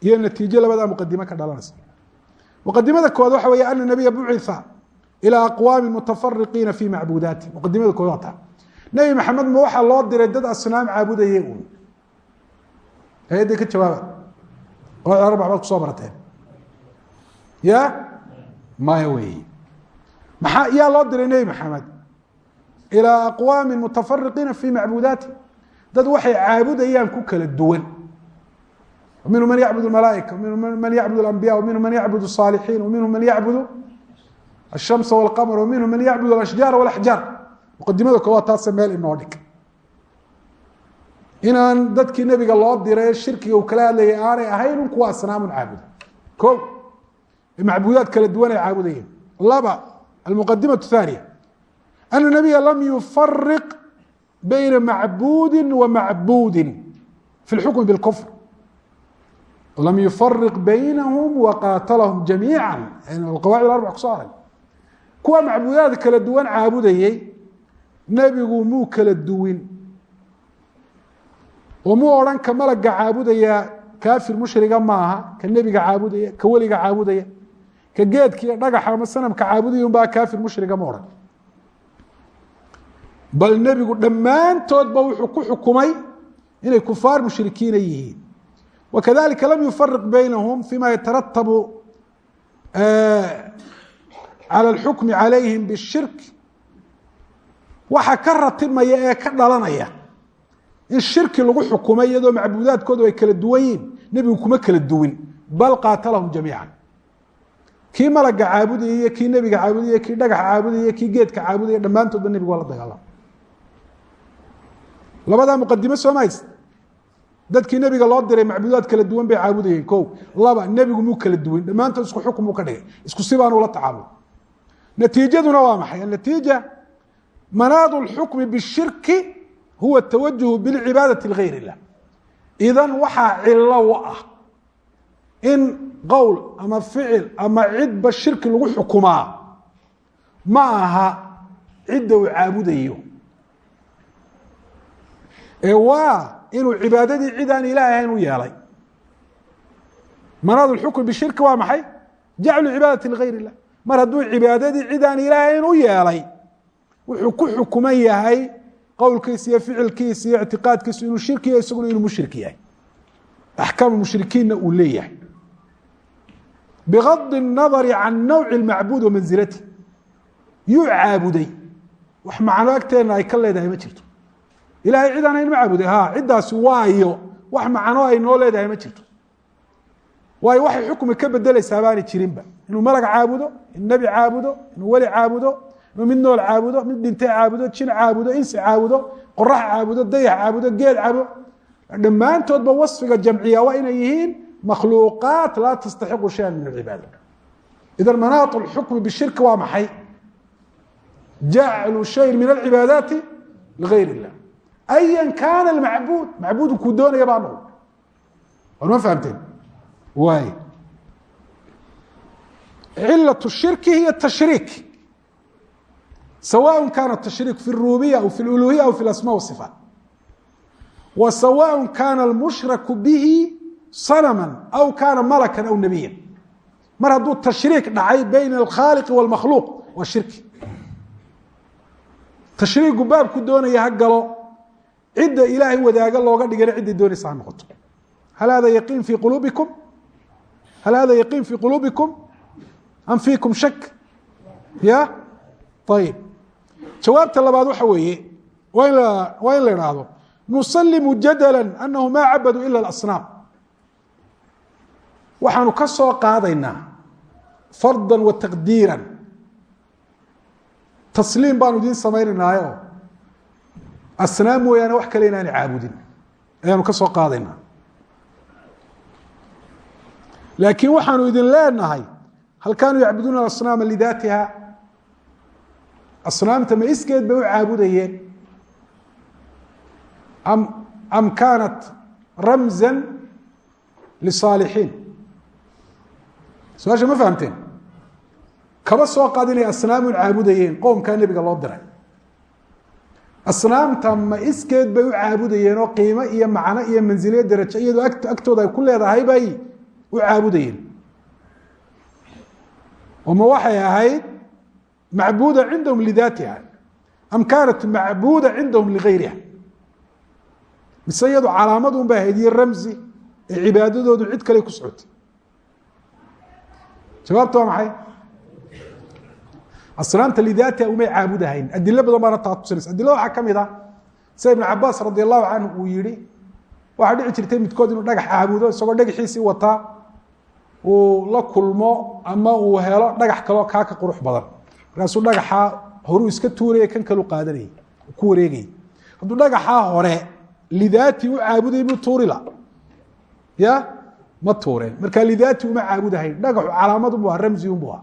iyo natiijo labadaa muqadimo ka dhalanaysa. Muqadimada koowaad waxa weeye ana nabiya bucitha ilaa aqwaami mutafariqiina fi macbuudaati muqadimada kood waa nebi maxamed ma waxaa loo diray dad asnaam caabudaya uun. Hay'adday ka jawaaba oo arbac baad ku soo barateen ya? Maya wey maxaa yaa loo diray nebi maxamed. Ilaa aqwaami mutafariqiina fi macbuudaati dad waxay caabudayaan ku kala duwan. Minhum man yacbud malaaika minhum man yacbud ambiya minhum man yacbud saalixiin minhum man yacbud ashamsa wاlqamr minhum man yacbud ashjaar wاlaxjaar muqadimada koowaad taase meel inoo dhig. Inaan dadkii nebiga loo diray shirkiga uu kala hadlayay aanay ahayn un kuwa asnaamun caabuda ko macbuudaad kala duwan ay caabudayeen. Laba almuqadimatu thaniya ana nabiya lam yufariq bayna macbuudi wa macbuudin fi اlxukmi bاlkfr lam yufariq baynahum waqaatalahum jamiica qawaacid arbac kuso arag kuwa macbuudaad kala duwan caabudayey nebigu muu kala duwin. Oo muu odhan ka malaga caabudaya kaafir mushriga maaha ka nebiga caabudaya ka weliga caabudaya ka geedkiiyo dhagaxa ama sanamka caabudaya un baa kaafir mushriga ma odhan bal nebigu dhammaantoodba wuxuu ku xukumay inay kufaar mushrikiina yihiin. Wakadalika lam yufariq baynahum fima yataratabu calى اlxukmi calayhim bishirk. Waxa ka ratibmaya ee ka dhalanaya in shirki lagu xukumay iyadoo macbuudaadkoodu ay kala duwan yihiin nebigu kuma kala duwin bal qaatalahum jamiica kii malaga caabudaya iyo kii nebiga caabudaya kii dhagaxa caabudaya iyo kii geedka caabudaya dhammaantoodba nebigu waa la dagaalama labadaa muqadimo soo mahays dadkii nebiga loo diray macbuudaad kala duwan bay caabudayeen. Ko laba nebigu muu kala duwin dhammaantood isku xukun buu ka dhigay. Isku sibaanu la tacaamul natiijaduna waa maxay? Anatiija manaadu اlxukmi bishirki huwa tawajuhu bilcibaadati ligayr illah. Idan waxaa cilo u ah in qowl ama ficil ama cidba shirki lagu xukumaa ma aha cidda uu caabudayo. Ee waa inuu cibaadadii cid aan u yeelay. Manaad اxukm bishirki waa maxay? Jaclu cibaadati ligayr illah. Mar hadduu cibaadadii cid aan u yeelay wuxuu ku xukuman yahay qowlkiisa iyo ficilkiisa iyo ictiqaadkiisu inuu shirki yahay isaguna inuu mushrik yahay. Axkaam mushrikiinna uu leeyahay bigadi الnadari can nawci اlmacbuud wa manzilati yuu caabuday wax macno agteena ay ka leedahay ma jirto ilahay cid aan hayn ma caabuday ha ciddaasi waayo wax macno ay noo leedahay ma jirto waayo waxay xukmi ka bedeleysaa baani jirinba inuu malag caabudo in nebi caabudo inuu weli caabudo inuu mid nool caabudo mid dhintay caabudo jin caabudo insi caabudo qorax caabudo dayax caabudo geed caabudo dhammaantoodba wasfiga jamciya waa inay yihiin makhluuqaat laa tastaxiqu shayan min alcibaada idan manaat اlxukmi bishirki waa maxay jaclu shayin min alcibaadaati ligayr illah aya kaana almacbuud macbuud kuu doonaya baa noqo war ma fahamteen waay cilaة الshirki hiy الtashriik sawaء kana الtashriik fi الrububiya aw fi اluluhiya aw fi اlasmاء والصifaat wa sawaء kana اlmushraku bihi sanama aw kaana malakan aw nebiyan mar hadduu tashriik dhacay bayna alkhaaliqi wاlmakhluuq waa shirki. Tashriigu baabku doonaya ha galo cidda ilaahay wadaaga looga dhigana cidday doonaysa ha noqoto. Hal hada yaqiin fii quluubikum? Hal hada yaqiin fii quluubikum? Am fiikum shak ya? Ayib jawaabta labaad waxa weeye waa in la ihaahdo nusalimu jadala anahu ma cabaduu ila اlasnaam waxaanu ka soo qaadaynaa farda wa taqdiira tasliim baanu idiin samaynaynaayo. Asnaam mooyaane wax kale inaani caabudin. Ayaanu ka soo qaadaynaa. Laakiin waxaanu idin leenahay hal kaanuu yacbuduuna asnaama lidaatiha asnaamta ma iskeed bay u caabudayeen. Am am kaanat ramza lisaalixiin su'aasha ma fahamteen kaba soo qaad inay asnaamun caabudayeen qowmkaa nebiga loo diray asnaamta ma iskeed bay u caabudayeen oo qiimo iyo macno iyo manziliyo darajo iyadoo agtooda ay ku leedahay bay u caabudayeen oo ma waxay ahayd macbuuda cindahum lidaatiha am kaanat macbuuda cindahum ligayriha mise iyadu calaamad un bay ahayd iyo ramzi ee cibaadadoodu cid kale ku socotay jawaabta waa maxay? Asnaamta lidaatiha umay caabudahayn. Adilo badan baana taa tusinaysa adilada waxaa ka mid ah sida ibnu cabaas radi allahu canhu uu yihi waxaa dhici jirtay midkood inuu dhagax caabudo isagoo dhagaxiisii wataa uu la kulmo ama uu helo dhagax kaleo kaa ka qurux badan. Markaasuu dhagaxaa horuu iska tuuraya kan kalu qaadanayay ku wareegayay. Hadduu dhagaxaa hore lidaatii u caabudayay muu tuurila. Ya ma tuureen. Marka lidaati uma caabudahayn. Dhagaxu calaamadunbu aha ramziunbu aha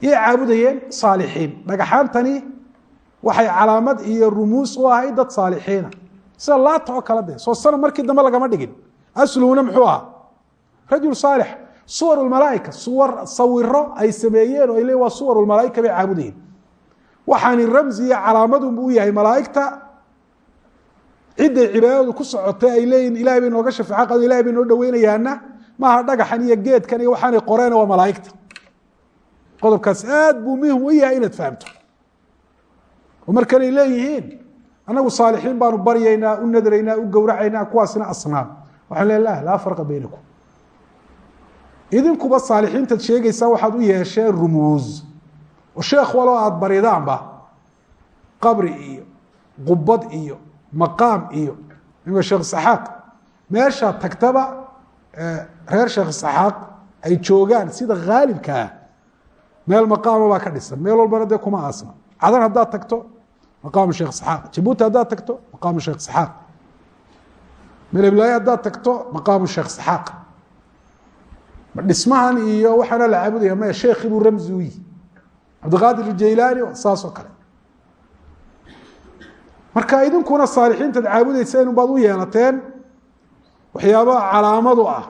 yay caabudayeen? Saalixiin. Dhagaxaantani waxay calaamad iyo rumuus u ahay dad saalixiina. Sida laata oo kale de markii dambe lagama dhigin. Asluhuna muxuu ahaa? Rajul saalix. Suwar malaaika. Suwar sawiro ay sameeyeen oo ay le waa suwar malaaika bay caabudayeen. Waxaani ramzi iyo calaamadunbu u yahay malaaigta ciday cibaadadu ku socotay ay leeyihiin ilahay bay nooga shafeeco qado ilahay bay noo dhaweynayaana maaha dhagaxan iyo geedkan iyo waxaanay qoreen waa malaaigta. Qodobkaas aad buu muhiim u yahay inaad fahamto. Oo markanay leeyihiin anagu saalixiin baanu baryaynaa u nadraynaa u gowracaynaa kuwaasina asnaam. Waxaan le lah laa farqa baynakum. Idinkuba saalixiintaad sheegaysaa waxaad u yeesheen rumuus oo sheekh waloo aada baridaanba qabri iyo qubad iyo maqaam iyo ima sheekh saxaaq meeshaa tagtaba reer sheekh saxaaq ay joogaan sida haalibka ah. Meel maqaama baa ka dhisan meel walbana dee kuma aasna cadan haddaad tagto maqaamu sheekh saxaaq. Jabuuti haddaad tagto maqaamu sheekh saxaaq. Melblaaye haddaad tagto maqaamu sheekh saxaaq. Dhismahan iyo waxaana la caabudaya maya sheekhi buu ramzi u yihi cabdiqaadir jaylaani saas oo kale marka idinkuna saalixiintaad caabudaysa inu baad u yeelateen waxyaabaha calaamadu ah.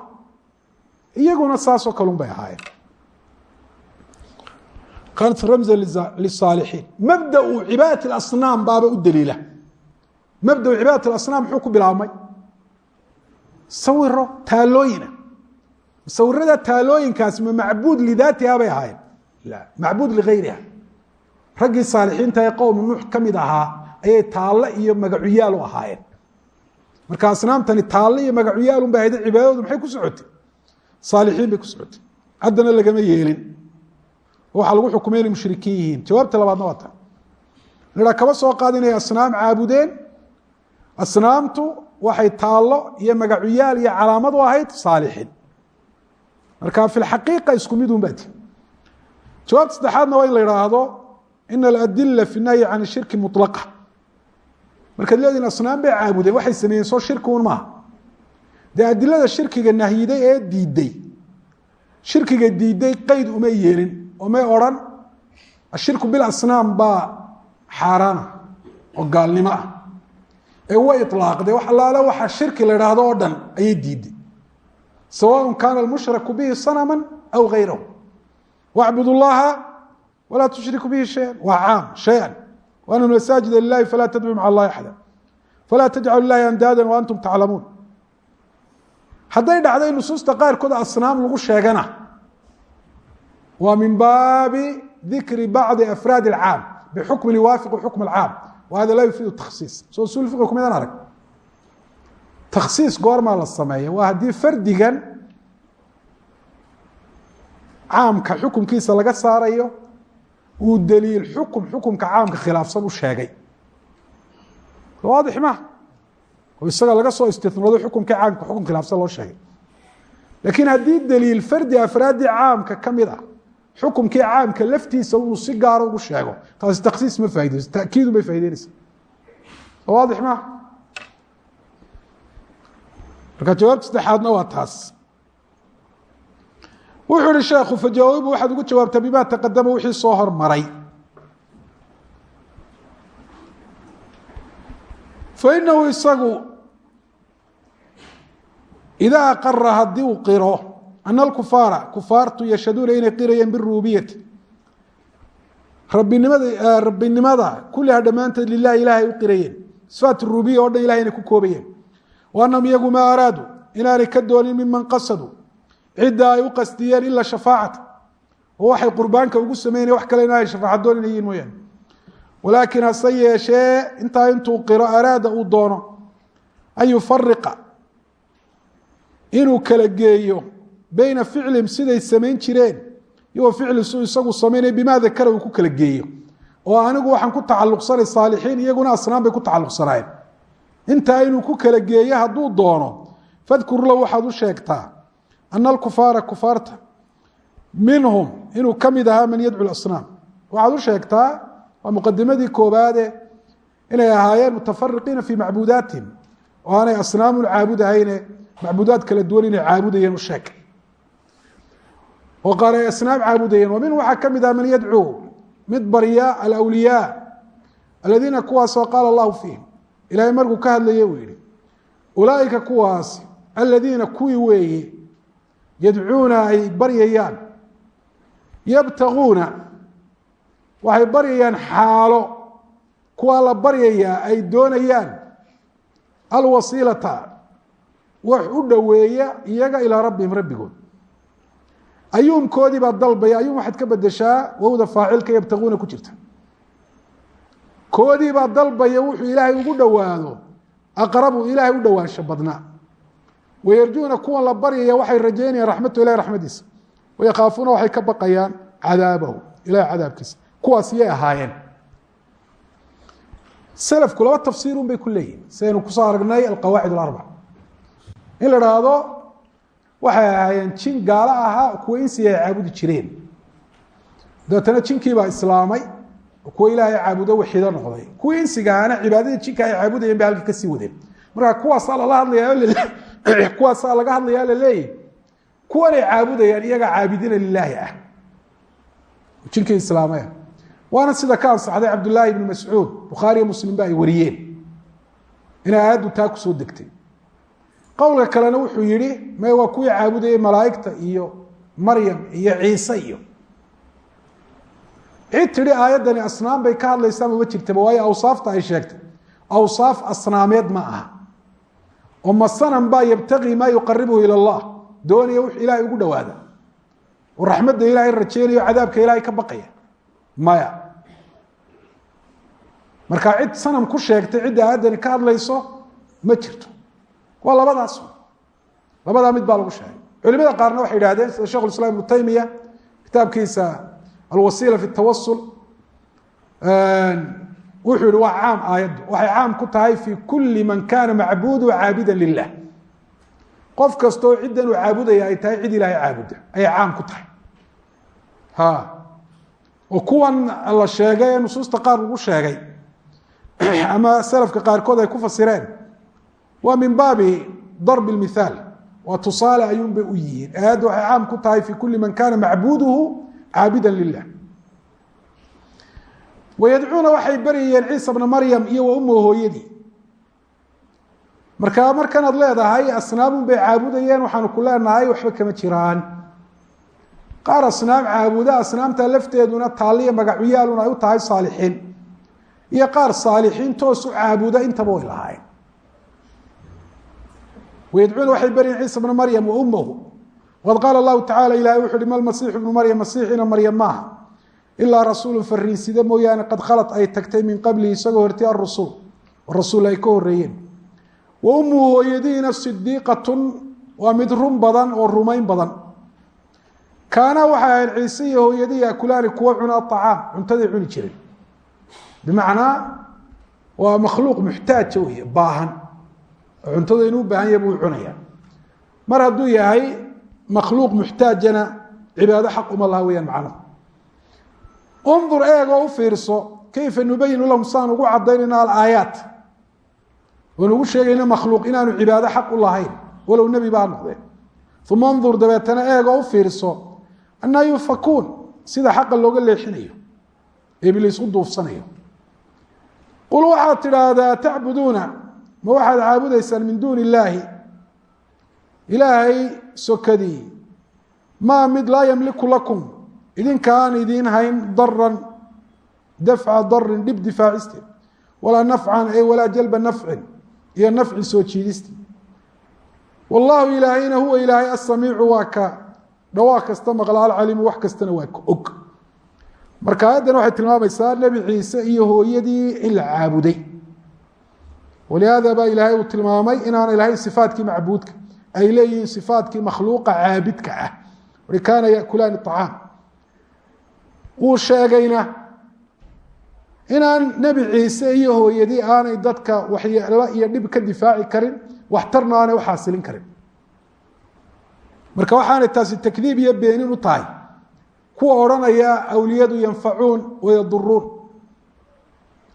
Iyaguna saasoo kalun bay ahaayeen. Kaanat ramza lisaalixiin mabdau cibaadat asnaam baaba u daliila. Mabdau cibaadat asnaam muxuu ku bilaabmay? Sawiro taalooyina. Sawirada taalooyinkaasi ma macbuud lidaatiha bay ahaayeen. Macbuud ligayriha raggii saalixiinta ee qowm nuux ka mid ahaa ayay taalle iyo magacuyaal u ahaayeen. Marka asnaamtani taalle iyo magacuyaal un bay ahayde cibaadadu maxay ku socotay? Saalixiin bay ku socotay. Haddana lagama yeelin waxaa lagu xukumay inay mushrikiin yihiin. Jawaabta labaadna waa ta nidha kaba soo qaada inay asnaam caabudeen? Asnaamtu waxay taallo iyo magacuyaal iyo calaamad u ahayd saalixiin. Marka fi lxaqiiqa isku mid un baa ti jawaabta saddexaadna waa in la idhaahdo ina aladila fi nahyi can shirki mulaqa markaad leedihin asnaam bay caabudeen waxay sameeyeen soo shirki un maaha. Dee adilada shirkiga nahyiday ee diiday. Shirkiga diiday qeyd uma yeelin oo may odrhan ashirku bilasnaam baa xaaraana oo gaalnimo ah. Ee way ilaaqday wax allaale waxa shirki la idhaahdo oo dhan ayay diiday. Sawaء kaana almushraku bihi sanama aw gayrahu wacbud اllaha walaa tushriku bihi shaya waa caam shaya وأن المساجد لله فلا تدعوا مع الله أحدا فلا تجعلوا لله أندادا وأنتم تعلمون hadday dhacday nusuusta qaarkood asnaam lagu sheegana waa min baabi dikri bacdi afraad اlcaam bxukmi yuwaafiqu xukm اlcaam wahada laa yufiidu takhsiis soo usul fiqi kumidan arag takhsiis goormaa la sameeya waa haddii fardigan caamka xukumkiisa laga saarayo uu daliil xukum xukumka caamka khilaafsan u sheegay. Waadix ma oo isaga laga soo istinoodo xukumkii caamka xukum khilaafsan loo sheegay. Laakiin haddii daliil fardi afraaddii caamka ka mid ah xukumkii caamka laftiisa uu si gaaro ugu sheego taasi takhsiis ma faa'ideyso takiidu bay faa'ideynaysa waadix ma marka jawaabta saddexaadna waa taas wuxuu ihi sheekhu fajawaabu waxaad ugu jawaabtaa bima taqadama wixii soo hormaray. Fainahu isagu idaa aqara haddii uu qiro ana alkufaara kufaartu yashhaduuna inay qirayeen birububiyati rabinimada rabbinimada kulliha dhammaanteed lilahi ilahay u qirayeen. Sifaat rububiya o dhan ilahay inay ku koobayeen. Wa anahum iyagu maa araaduu inaanay ka doonin miman qasaduu cidda ay u qasdiyeen ila shafaacata oo waxay qurbaanka ugu sameynaya wax kale inaanay shafaaca doon inayiin mooyaane. Walaakin hase yeeshee intaa intuu qiro araada uu doono an yufariqa inuu kala geeyo beyna ficlihim siday samayn jireen iyo wa ficli su isagu samaynaya bimaa dakara uu ku kala geeyo. Oo anigu waxaan ku tacalluqsanay saalixiin iyaguna asnaan bay ku tacalluqsanaayeen intaa inuu ku kala geeyo hadduu doono fadkur lahu waxaad u sheegtaa ana alkufaara kufaarta minhum inuu ka mid ahaa man yadcu asnaam waxaad u sheegtaa waa muqadimadii koobaade inay ahaayeen mutafariqiina fii macbuudaatihim oo aanay asnaamun caabudahayne macbuudaad kala duwan inay caabudayeen u sheeg oo qaar ay asnaam caabudayeen wa minhum waxaa ka mid aha man yadcuu mid barya alawliyaa aladiina kuwaasoo qaala allahu fiihim ilahay markuu ka hadlaye uu yihi ulaaئika kuwaasi aladiina kuwii weeye yadcuuna ay baryayaan. Yabtaguuna waxay baryayaan xaalo. Kuwaa la baryayaa ay doonayaan. Alwasiilata wax u dhoweeya iyaga ilaa rabbihim rabbigood. Ayuumkoodii baa dalbaya ayuum waxaad ka bedeshaa wowda faacilka yabtaguuna ku jirta. Koodii baa dalbaya wuxuu ilaahay ugu dhowaado. Aqrabu ilaahay u dhowaansho badnaa wayarjuuna kuwan la baryaya waxay rajaynayaan raxmatu ilahi raxmadiisa. Wayakhaafuuna waxay ka baqayaan cadaabahu ilahay cadaabkiisa. Kuwaas yay ahaayeen. Selafku laba tafsiirun bay ku leeyihiin sidaynu ku soo aragnay alqawaacid alarbac in la dhaahdo waxay ahaayeen jin gaalo ahaa kuwa insi ay caabudi jireen. Dabeetana jinkiibaa islaamay kuwa ilaahay caabudo waxido noqday. Kuwii insigaana cibaadadii jinka ay caabudayeen bay halka ka sii wadeen. Marka kuwaasaa lala hadlaya (clears throat) kuwaasaa laga hadlaya laleeyahy kuwanay caabudayaan iyagaa caabidina lilaahi ah. Jinkii islaameen waana sida ka ansaxday cabdulaahi ibnu mascuud bukhaariyo muslim ba ay wariyeen. Inay aayaddu taa ku soo degtay. Qowlka kalena wuxuu yihi me waa kuwii caabudayay malaaigta iyo maryam iyo ciise iyo. Cid tidhi aayaddani asnaam bay ka hadlaysaa mama jirtaba waayo awsaafta ay sheegtay. Awsaaf asnaameed ma aha oo masanan baa yabtaqii maa yuqaribuhu ila allah. Doonaya wux ilaahay ugu dhawaada. Oo raxmadda ilaahay rajeynayo cadaabka ilaahay ka baqaya. Maya. Marka cid sanam ku sheegtay cidda aayaddani ka hadlayso ma jirto. Waa labadaas. Labadaa mid baa lagu sheegay. Culimada qaarna waxay idhahdeen sida shekh islam ibnu taymiya kitaabkiisa alwasiila fi tawasul wuxuu yihi waa caam aayaddu. Waxay caam ku tahay fi kuli man kana macbudu caabida lilah qof kastoo ciddan uu caabudaya ay tahay cid ilaahay caabuda ayay caam ku tahay. Ha. Oo kuwan la sheegay ee nusuusta qaar lagu sheegay (clears throat) ama salafka qaarkood ay ku fasireen waa min baabi darb اmithaal waa tusaale ayuun bay u yihiin. Aayaddu waxay caam ku tahay fi kuli man kana macbuduhu caabida lilah wayadcuuna waxay baryayeen ciisa bna maryam iyo wa umo hooyadii marka markanaad leedahay asnaamun bay caabudayeen waxaanu ku leenahay waxba kama jiraan qaar asnaam caabuda asnaamta lafteeduna taaliya magacyaalun ay u tahay saalixiin iyo qaar saalixiin toos u caabuda intaba way lahaayeen wayadcuuna waxay baryayen ciisa bna maryam wa umahu waqad qaala allahu tacala ilahay wuxu uhi ma lmasiixu ilaa rasuulu fariinside mooyaane qad khalat ay tagtay min qablihi isagoo hortay arusul rasuul ay ka horeeyeen wa ummuhu hooyadiina sidiiqatun waa mid run badan oo rumayn badan kaana waxay ahayd ciise iyo hooyadii yakulaani kuwa cuna acaam cuntaday cuni jireen bimacnaa waa makhluuq muxtaaja wey baahan cuntada inuu baahan yahy buu cunaya mar hadduu yahay makhluuq muxtaajana cibaado xaq uma laha weyaan macnuhu undur eeg oo u fiirso kayfa nubayinu lahum saan ugu cadaynayna alaayaat. Oon ugu sheegayna makhluuq inaanu cibaado xaq u lahayn walow nebi baa noqdeen uma undur dabeetana eeg oo u fiirso annaa yufakuun sida xaqa looga leexinayo ibliis u duufsanayo. Qul waxaad tidhaahdaa tacbuduuna ma waxaad caabudaysaan min duuni illaahi? Ilaahay sokadii maa mid laa yamliku lakum idinka aan idiin hayn daran dafca darin dhib difaacisteed walaa nafcan e walaa jalba nafcin iyo nafci soo jiidisteed wallaahu ilaahayna huwa ilaahay asamiicu waa ka dhawaaq kasta maqla alcaliimu wax kastana waa ka og. Marka aayaddan waxay tilmaamaysaa nebi ciise iyo hooyadii in la caabuday. Walihaada baa ilaahay uu tilmaamay inaanay lahayn sifaatkii macbuudka ay leeyihiin sifaatkii makhluuqa caabidka ah. I kaana yakulaani acaam wuu sheegayna inaan nebi ciise iyo hooyadii aanay dadka waxyeelo iyo dhib ka difaaci karin waxtarna aanay uxaasilin karin. Marka waxaanay taasi takdiib iyo beenin u tahay. Kuwa odhanaya awliyadu yanfacuun wayaduruun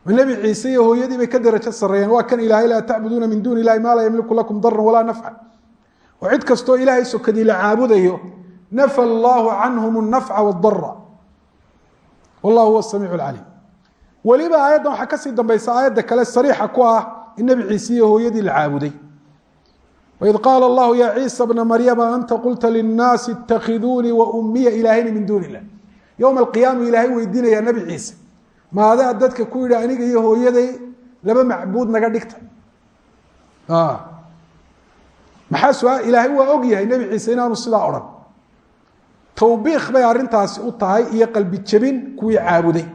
nebi ciise iyo hooyadii bay ka darajo sareeyeen waa kan ilaahay laa tacbuduuna min duuni ilahi maa laa yamliku lakum daran walaa nafca oo cid kastoo ilaahay sokadii la caabudayo nafa allaahu canhum nafca wadara wallahu huwa samiic اcalim weliba aayaddan waxaa ka sii dambaysa aayadda kale sariixa ku ah in nebi ciise iyo hooyadii la caabuday. Waid qaala allahu ya ciisa bna maryama anta qulta linnaasi itakhiduunii wa ummiya ilaahayna min duuni illah yowma alqiyaama ilaahay weydiinayaa nebi ciise ma adaa dadka ku yidhi aniga iyo hooyaday laba macbuud naga dhigta. Ah. Maxaa su'aal? Ilaahay waa og yahay nebi ciise inaanu sidaa odhan tawbiikh bay arrintaasi u tahay iyo qalbi jebin kuwii caabuday.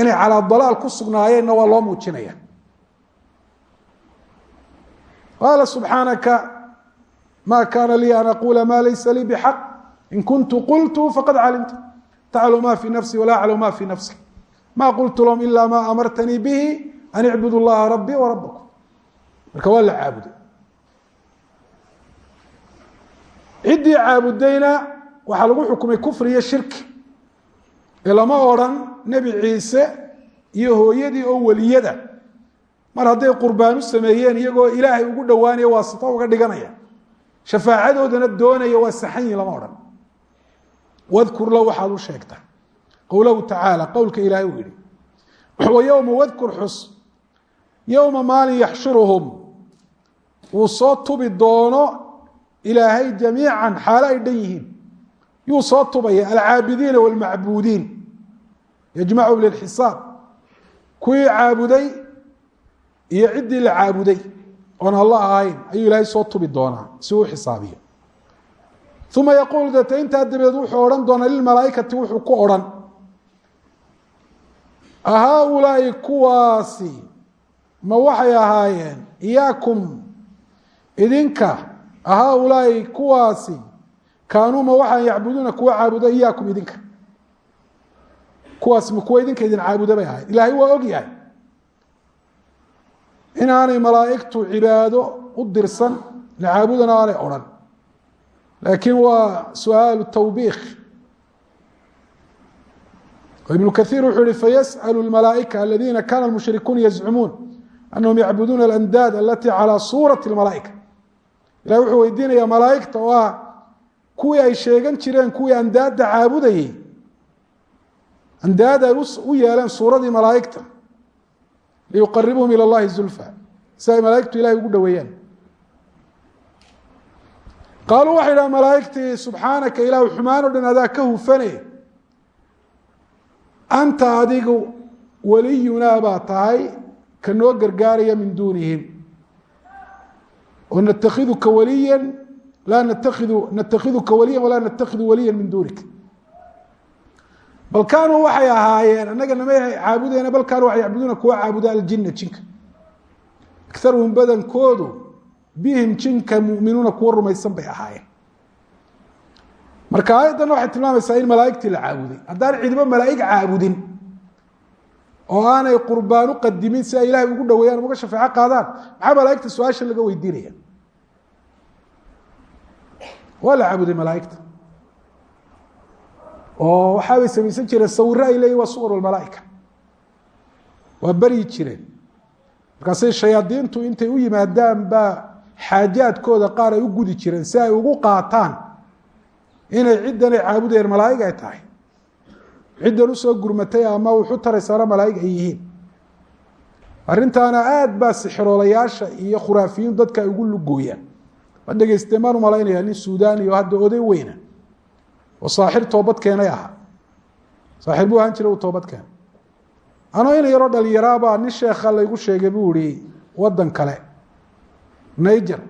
Inay calaa dalaal ku sugnaayeenna waa loo muujinaya. Qaala subxaanaka ma kaana lii an aquula ma laysa lii bxaq in kuntu qultu faqad calimta taclamu ma fii nafsi walaa aclamu ma fii nafsi. Ma qultu lahum ila ma amartanii bihi an icbudu llaha rabbii warabakum marka waa la caabuday. Ciddii caabudayna waxaa lagu xukumay kufri iyo shirki lama odrhan nebi ciise iyo hooyadii oo weliyada. Mar hadday qurbaan u sameeyeen iyagoo ilaahay ugu dhowaanaya waasito uga dhiganaya. Shafaacadoodana doonaya waa saxan yihiin lama odhan. Wadkur low waxaad u sheegtaa qowlahu tacaala qowlka ilaahay uu yihi wa yowma wadkur xus yowma maalin yaxshuruhum. Uu soo tubi doono ilaahay jamiican xaalo ay dhan yihiin yuu soo tubaya alcaabidiina wاlmacbuudiin yajmachum lilxisaab kuwii caabuday iyo ciddii la caabuday oon allah ahayn ayuu ilaahay soo tubi doonaa si uu xisaabiyo. Uma yaquul dete intaa dabeed wuxuu odhan doonaa lilmalaaikati wuxuu ku odhan ahaa-ulaai kuwaasi ma waxay ahaayeen? Iyaakum idinka ahaa-ulaai kuwaasi kaanuu ma waxaan yacbuduuna kuwa caabuda iyaakum idinka kuwaas ma kuwa idinka idin caabuda bay ahayd ilaahay waa og yahay inaanay malaa'igtu cibaado u dirsan lacaabudana aanay odhan laakiin waa su-aalu tawbiikh ibnu kaiir wuxuu yihi fayasأl اmalaaئika aladiina kana اlmushrikuuna yazcumuun anahum yacbuduuna اlandaad alati calى suurati اmalaaئika ilahi wuxuu weydiinaya malaaigta oo ah kuwii ay sheegan jireen kuwii andaadda caabudayey andaad ay u yeeleen suuradii malaaigta. Liyuqaribuhum ilى اllahi zulfa. Si ay malaaigtu ilahay ugu dhoweeyaan qaaluu waxay dhaha malaaigtii subxaanaka ilah xumaan o dhan adaa ka hufane anta adigu waliyunaa baa tahay ka noo gargaaraya min duunihim. Oo natakhiduka waliya laa natakhidu natakhiduka waliyan walaa natakhidu waliya min duunika bal kaanuu waxay ahaayeen annaga namay caabudeena bal kaanuu waxay yacbuduuna kuwa caabuda aljina jinka. Akaruhum badankoodu bihim jinka muminuuna kuwa rumaysan bay ahaayeen. Marka aayaddan waxay tilmaamaysaa in malaaigtii la caabuday. Haddaan cidibo malaaig caabudin oo aanay qurbaan u qadimin si ay ilahay ugu dhaweeyaan uga shafeeco qaadaan maxaa malaaigta su'aasha laga weydiinaya waa la caabuday malaaigta. Oo waxaabay samaysan jireen sawiro ay leeyihiin waa suwar almalaaika waa beryi jireen. Markaasay shayaadiintu intay u yimaadaan baa xaajaadkooda qaar ay u gudi jireen si ay ugu qaataan inay ciddan ay caabudayeen malaaig ay tahay. Ciddan u soo gurmatay ama wuxu taraysaana malaaig ay yihiin. Arrintaana aad baa sixiroolayaasha iyo khuraafiyiin dadka ay ugu lugooyaan ma dhegeysteen baan u malaynaya nin suudani oo oday weyna. Oo saaxir toobad keenay ahaa saaxir buu ahaan jira uu toobad keenay. Anoo ina yaroo dhalinyaraabaa nin sheekha laygu sheegay buu ihi waddan kale niger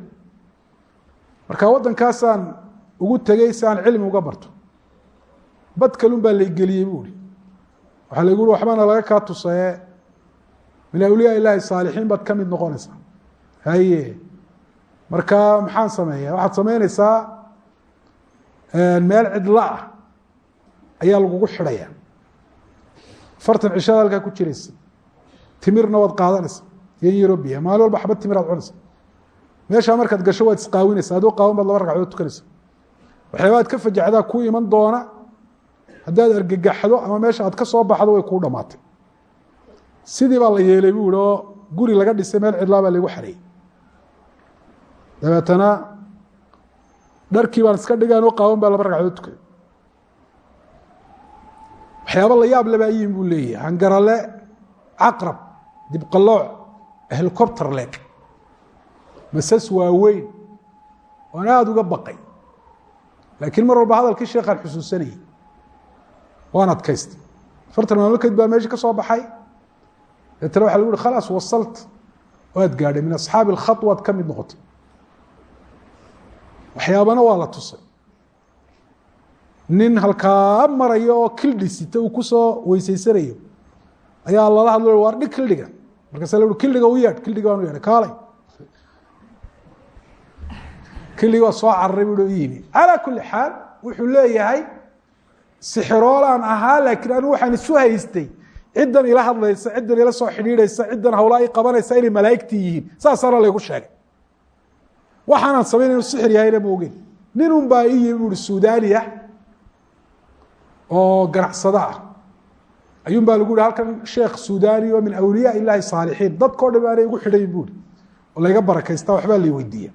marka waddankaasaan ugu tegey si aan cilmi uga barto. Bad kalun baa laygeliyey buu ihi waxaa laygu ui waxbana laga kaa tusaye min awliyaa ilaahi saalixiin baad ka mid noqonaysaa marka maxaan sameeya waxaad samaynaysaa meel cidla ah ayaa lagugu xidhaya. Fartan cishada halkaa ku jiraysa. Timirna waad qaadanaysa. Iyo eurobia maalin walba xabad timir aad cunaysa. Meeshaa markaad gasho waad isqaawinaysa. Adoo qaawan baad laba ragcadood tukanaysa. Waxyaabaad ka fajacdaa ku iman doona. Haddaad argagaxdo ama meesha aad ka soo baxdo way kuu dhamaatay. Sidii baa la yeelay bu ihi oo guri laga dhisay meel cidlaa baa lagu xareeyey dabeetana dharkii baan iska dhigaan oo qaawan baa laba ragcadood tukay. Waxyaaba la yaab le baa buu leeyahy hangarale caqrab dibqalooc helicopter leg masas waaweyn oan aada uga baqay. Laakiin mar walba hadalkii sheekhaan xusuusanayay waan adkaystay. Afartan maalmo kadib baa meesha ka soo baxay. Deetana waxa lagu uhi khalaas wasalt. Waad gaadhay min asxaabi alkhat ka mid noqotay waxyaabana waa la tusay. Nin halkaa maraya oo kildhisita uu ku soo weyseysanayo ayaa lala hadlo waar dhig kildhiga. Markaasa la kildhiga u yeedh kildhiga waan u kaalay. Kildhiga waa soo cararay bu i yimi. Calaa kuli xaal wuxuu leeyahay sixiroolaan ahaa laakiin anigu waxaan isu haystay ciddan ila hadlaysa ciddan ila soo xidhiidhaysa ciddan hawlaa i qabanaysa inay malaa'igtii yihiin saasaana laygu sheegay waxaanaan samayn inu sixir yahayna ma ogeyn nin un baa ii yimi buuhi suudaniya oo ganacsado ah. Ayuun baa lagu yihi halkan sheekh suudani oo min awliyaa illaahi saalixiin dadkao dham aanay igu xidhayin buuhi oo layga barakaysta waxbaa lay weydiiya.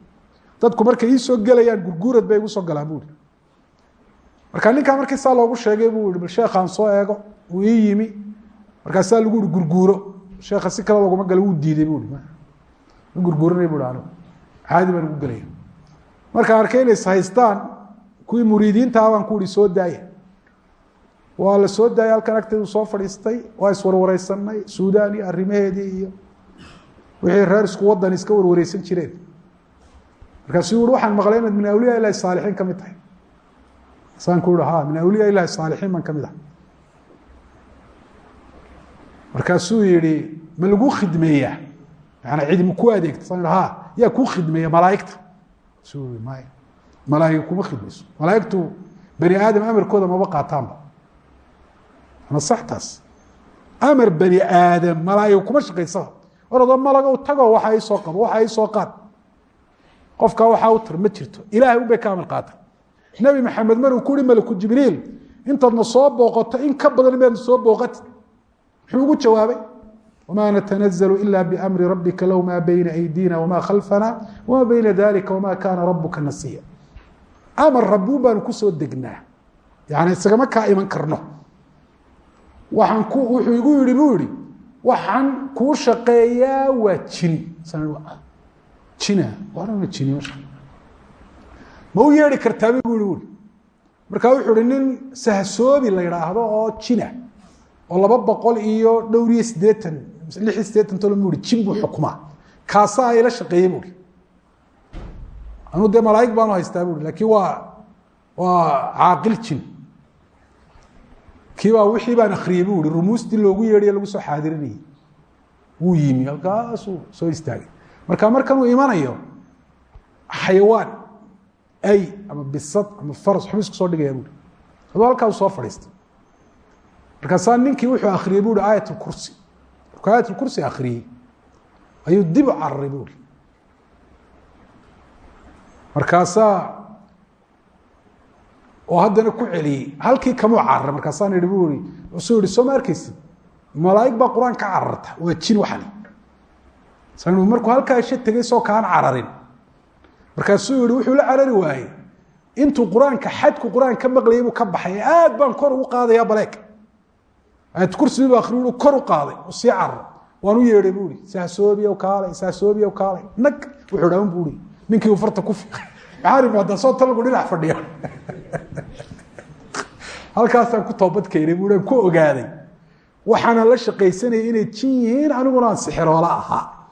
Dadku markay ii soo gelayaan gurguurad bay igu soo galaan buuhi marka ninkaa markii saa loogu sheegay buu yihi bal sheekhaan soo eego uu ii yimi. Markaasaa lagu yihi gurguuro. Sheekha si kale loguma galo wuu diiday bui ma gurguuranay bui anigu caadi baan ugu gelaya markaan arkay inay is haystaan kuwii muriidiintaa baan ku ihi soo daaya waa la soo daayay halkan agteedu soo fadhiistay waa iswarwareysanay suudaan iyo arrimaheedii iyo wixii reer isku wadan iska warwareysan jireen. Markaasuu yihi waxaan maqlay inaad min awliyaa ilahi saalixiin ka mid tahay. Saan ku ihi ha min awliyaa ilahi saalixiin baan ka mid ah markaasuu yihi ma lagu khidmeeyaa? Yaani cidi ma ku adeegta saan ha yaa kuu khidmeeya malaaigta maya malaaig kuma khidmayso malaaigtu bani aadam amarkooda maba qaataanba ama saxtaas amar bani aadam malaaig kuma shaqaysaba orado malago tago waxa isoo qabo waxa isoo qaad qofkaa waxaa u tar ma jirto ilahay un bay ka amar qaata nebi maxamed maruu ku uhi malaku jibriil intaadna soo booqato in ka badan maadna soo booqati muxuu ugu jawaabay wma natanazalu ila bamri rabika low ma bayna aydina wma khalfana wama bayna dalika wama kana rabuka nasiya amar rabiun baanu ku soo degnaa yani isagama kaa iman karno waxaan ku wuxuu igu yihi buu yihi waxaan kuu shaqeeyaa waa jin jina waana jini ma u yeedhi kartaabi bu i ui markaa wuxuu hi nin sahsoobi la yidhaahdo oo jina oo laba lix tolo mu hi jin buu buui anuu dee malaaig baanu haystaa buui laakiin waa waa caaqil jin. Kiibaa wixii baan akriyey bu i rumuustii loogu yeedhiye lagu soo xaadirinayay wuu yimi halkaasuu soo istaagay. Marka markanuu imanayo xayawaan ay ama bisad ama faras waxba isku soo dhigaya buui aduu halkaasu soo fadhiistay. Markaasaa ninkii wuxuu akriyey bu i aayat kursi markuu aayat kursi akriyey ayuu dib u cararay bu i markaasaa oo haddana ku celiyey halkii kamuu cararay markaasaan ihi bu i usuu yihi soo ma arkeysid malaaig baa qur'aan ka cararta waa jin waxani san markuu halkaa tegay soo kaan cararin markaasuu yihi wuxuu la carari waayey intuu qur'aanka xadku qur'aan ka maqlayay buu ka baxay aad baan kor ugu qaadaya baleeg aayat kursi bu akri kor u qaaday sii carar waan u yeedhay bu i sahsoobiyow kaalay sahsoobiyow kaalay. Nag wuxuu dhaan bu i ninkii farta ku fiiqay. Maxaan imaadaa soo talgu dhinac fadhiya (laughs) halkaasaan ku toobad keenay bu aan ku ogaaday waxaana la shaqaysanayay inay jin yihiin aniguna aan sixiroola ahaa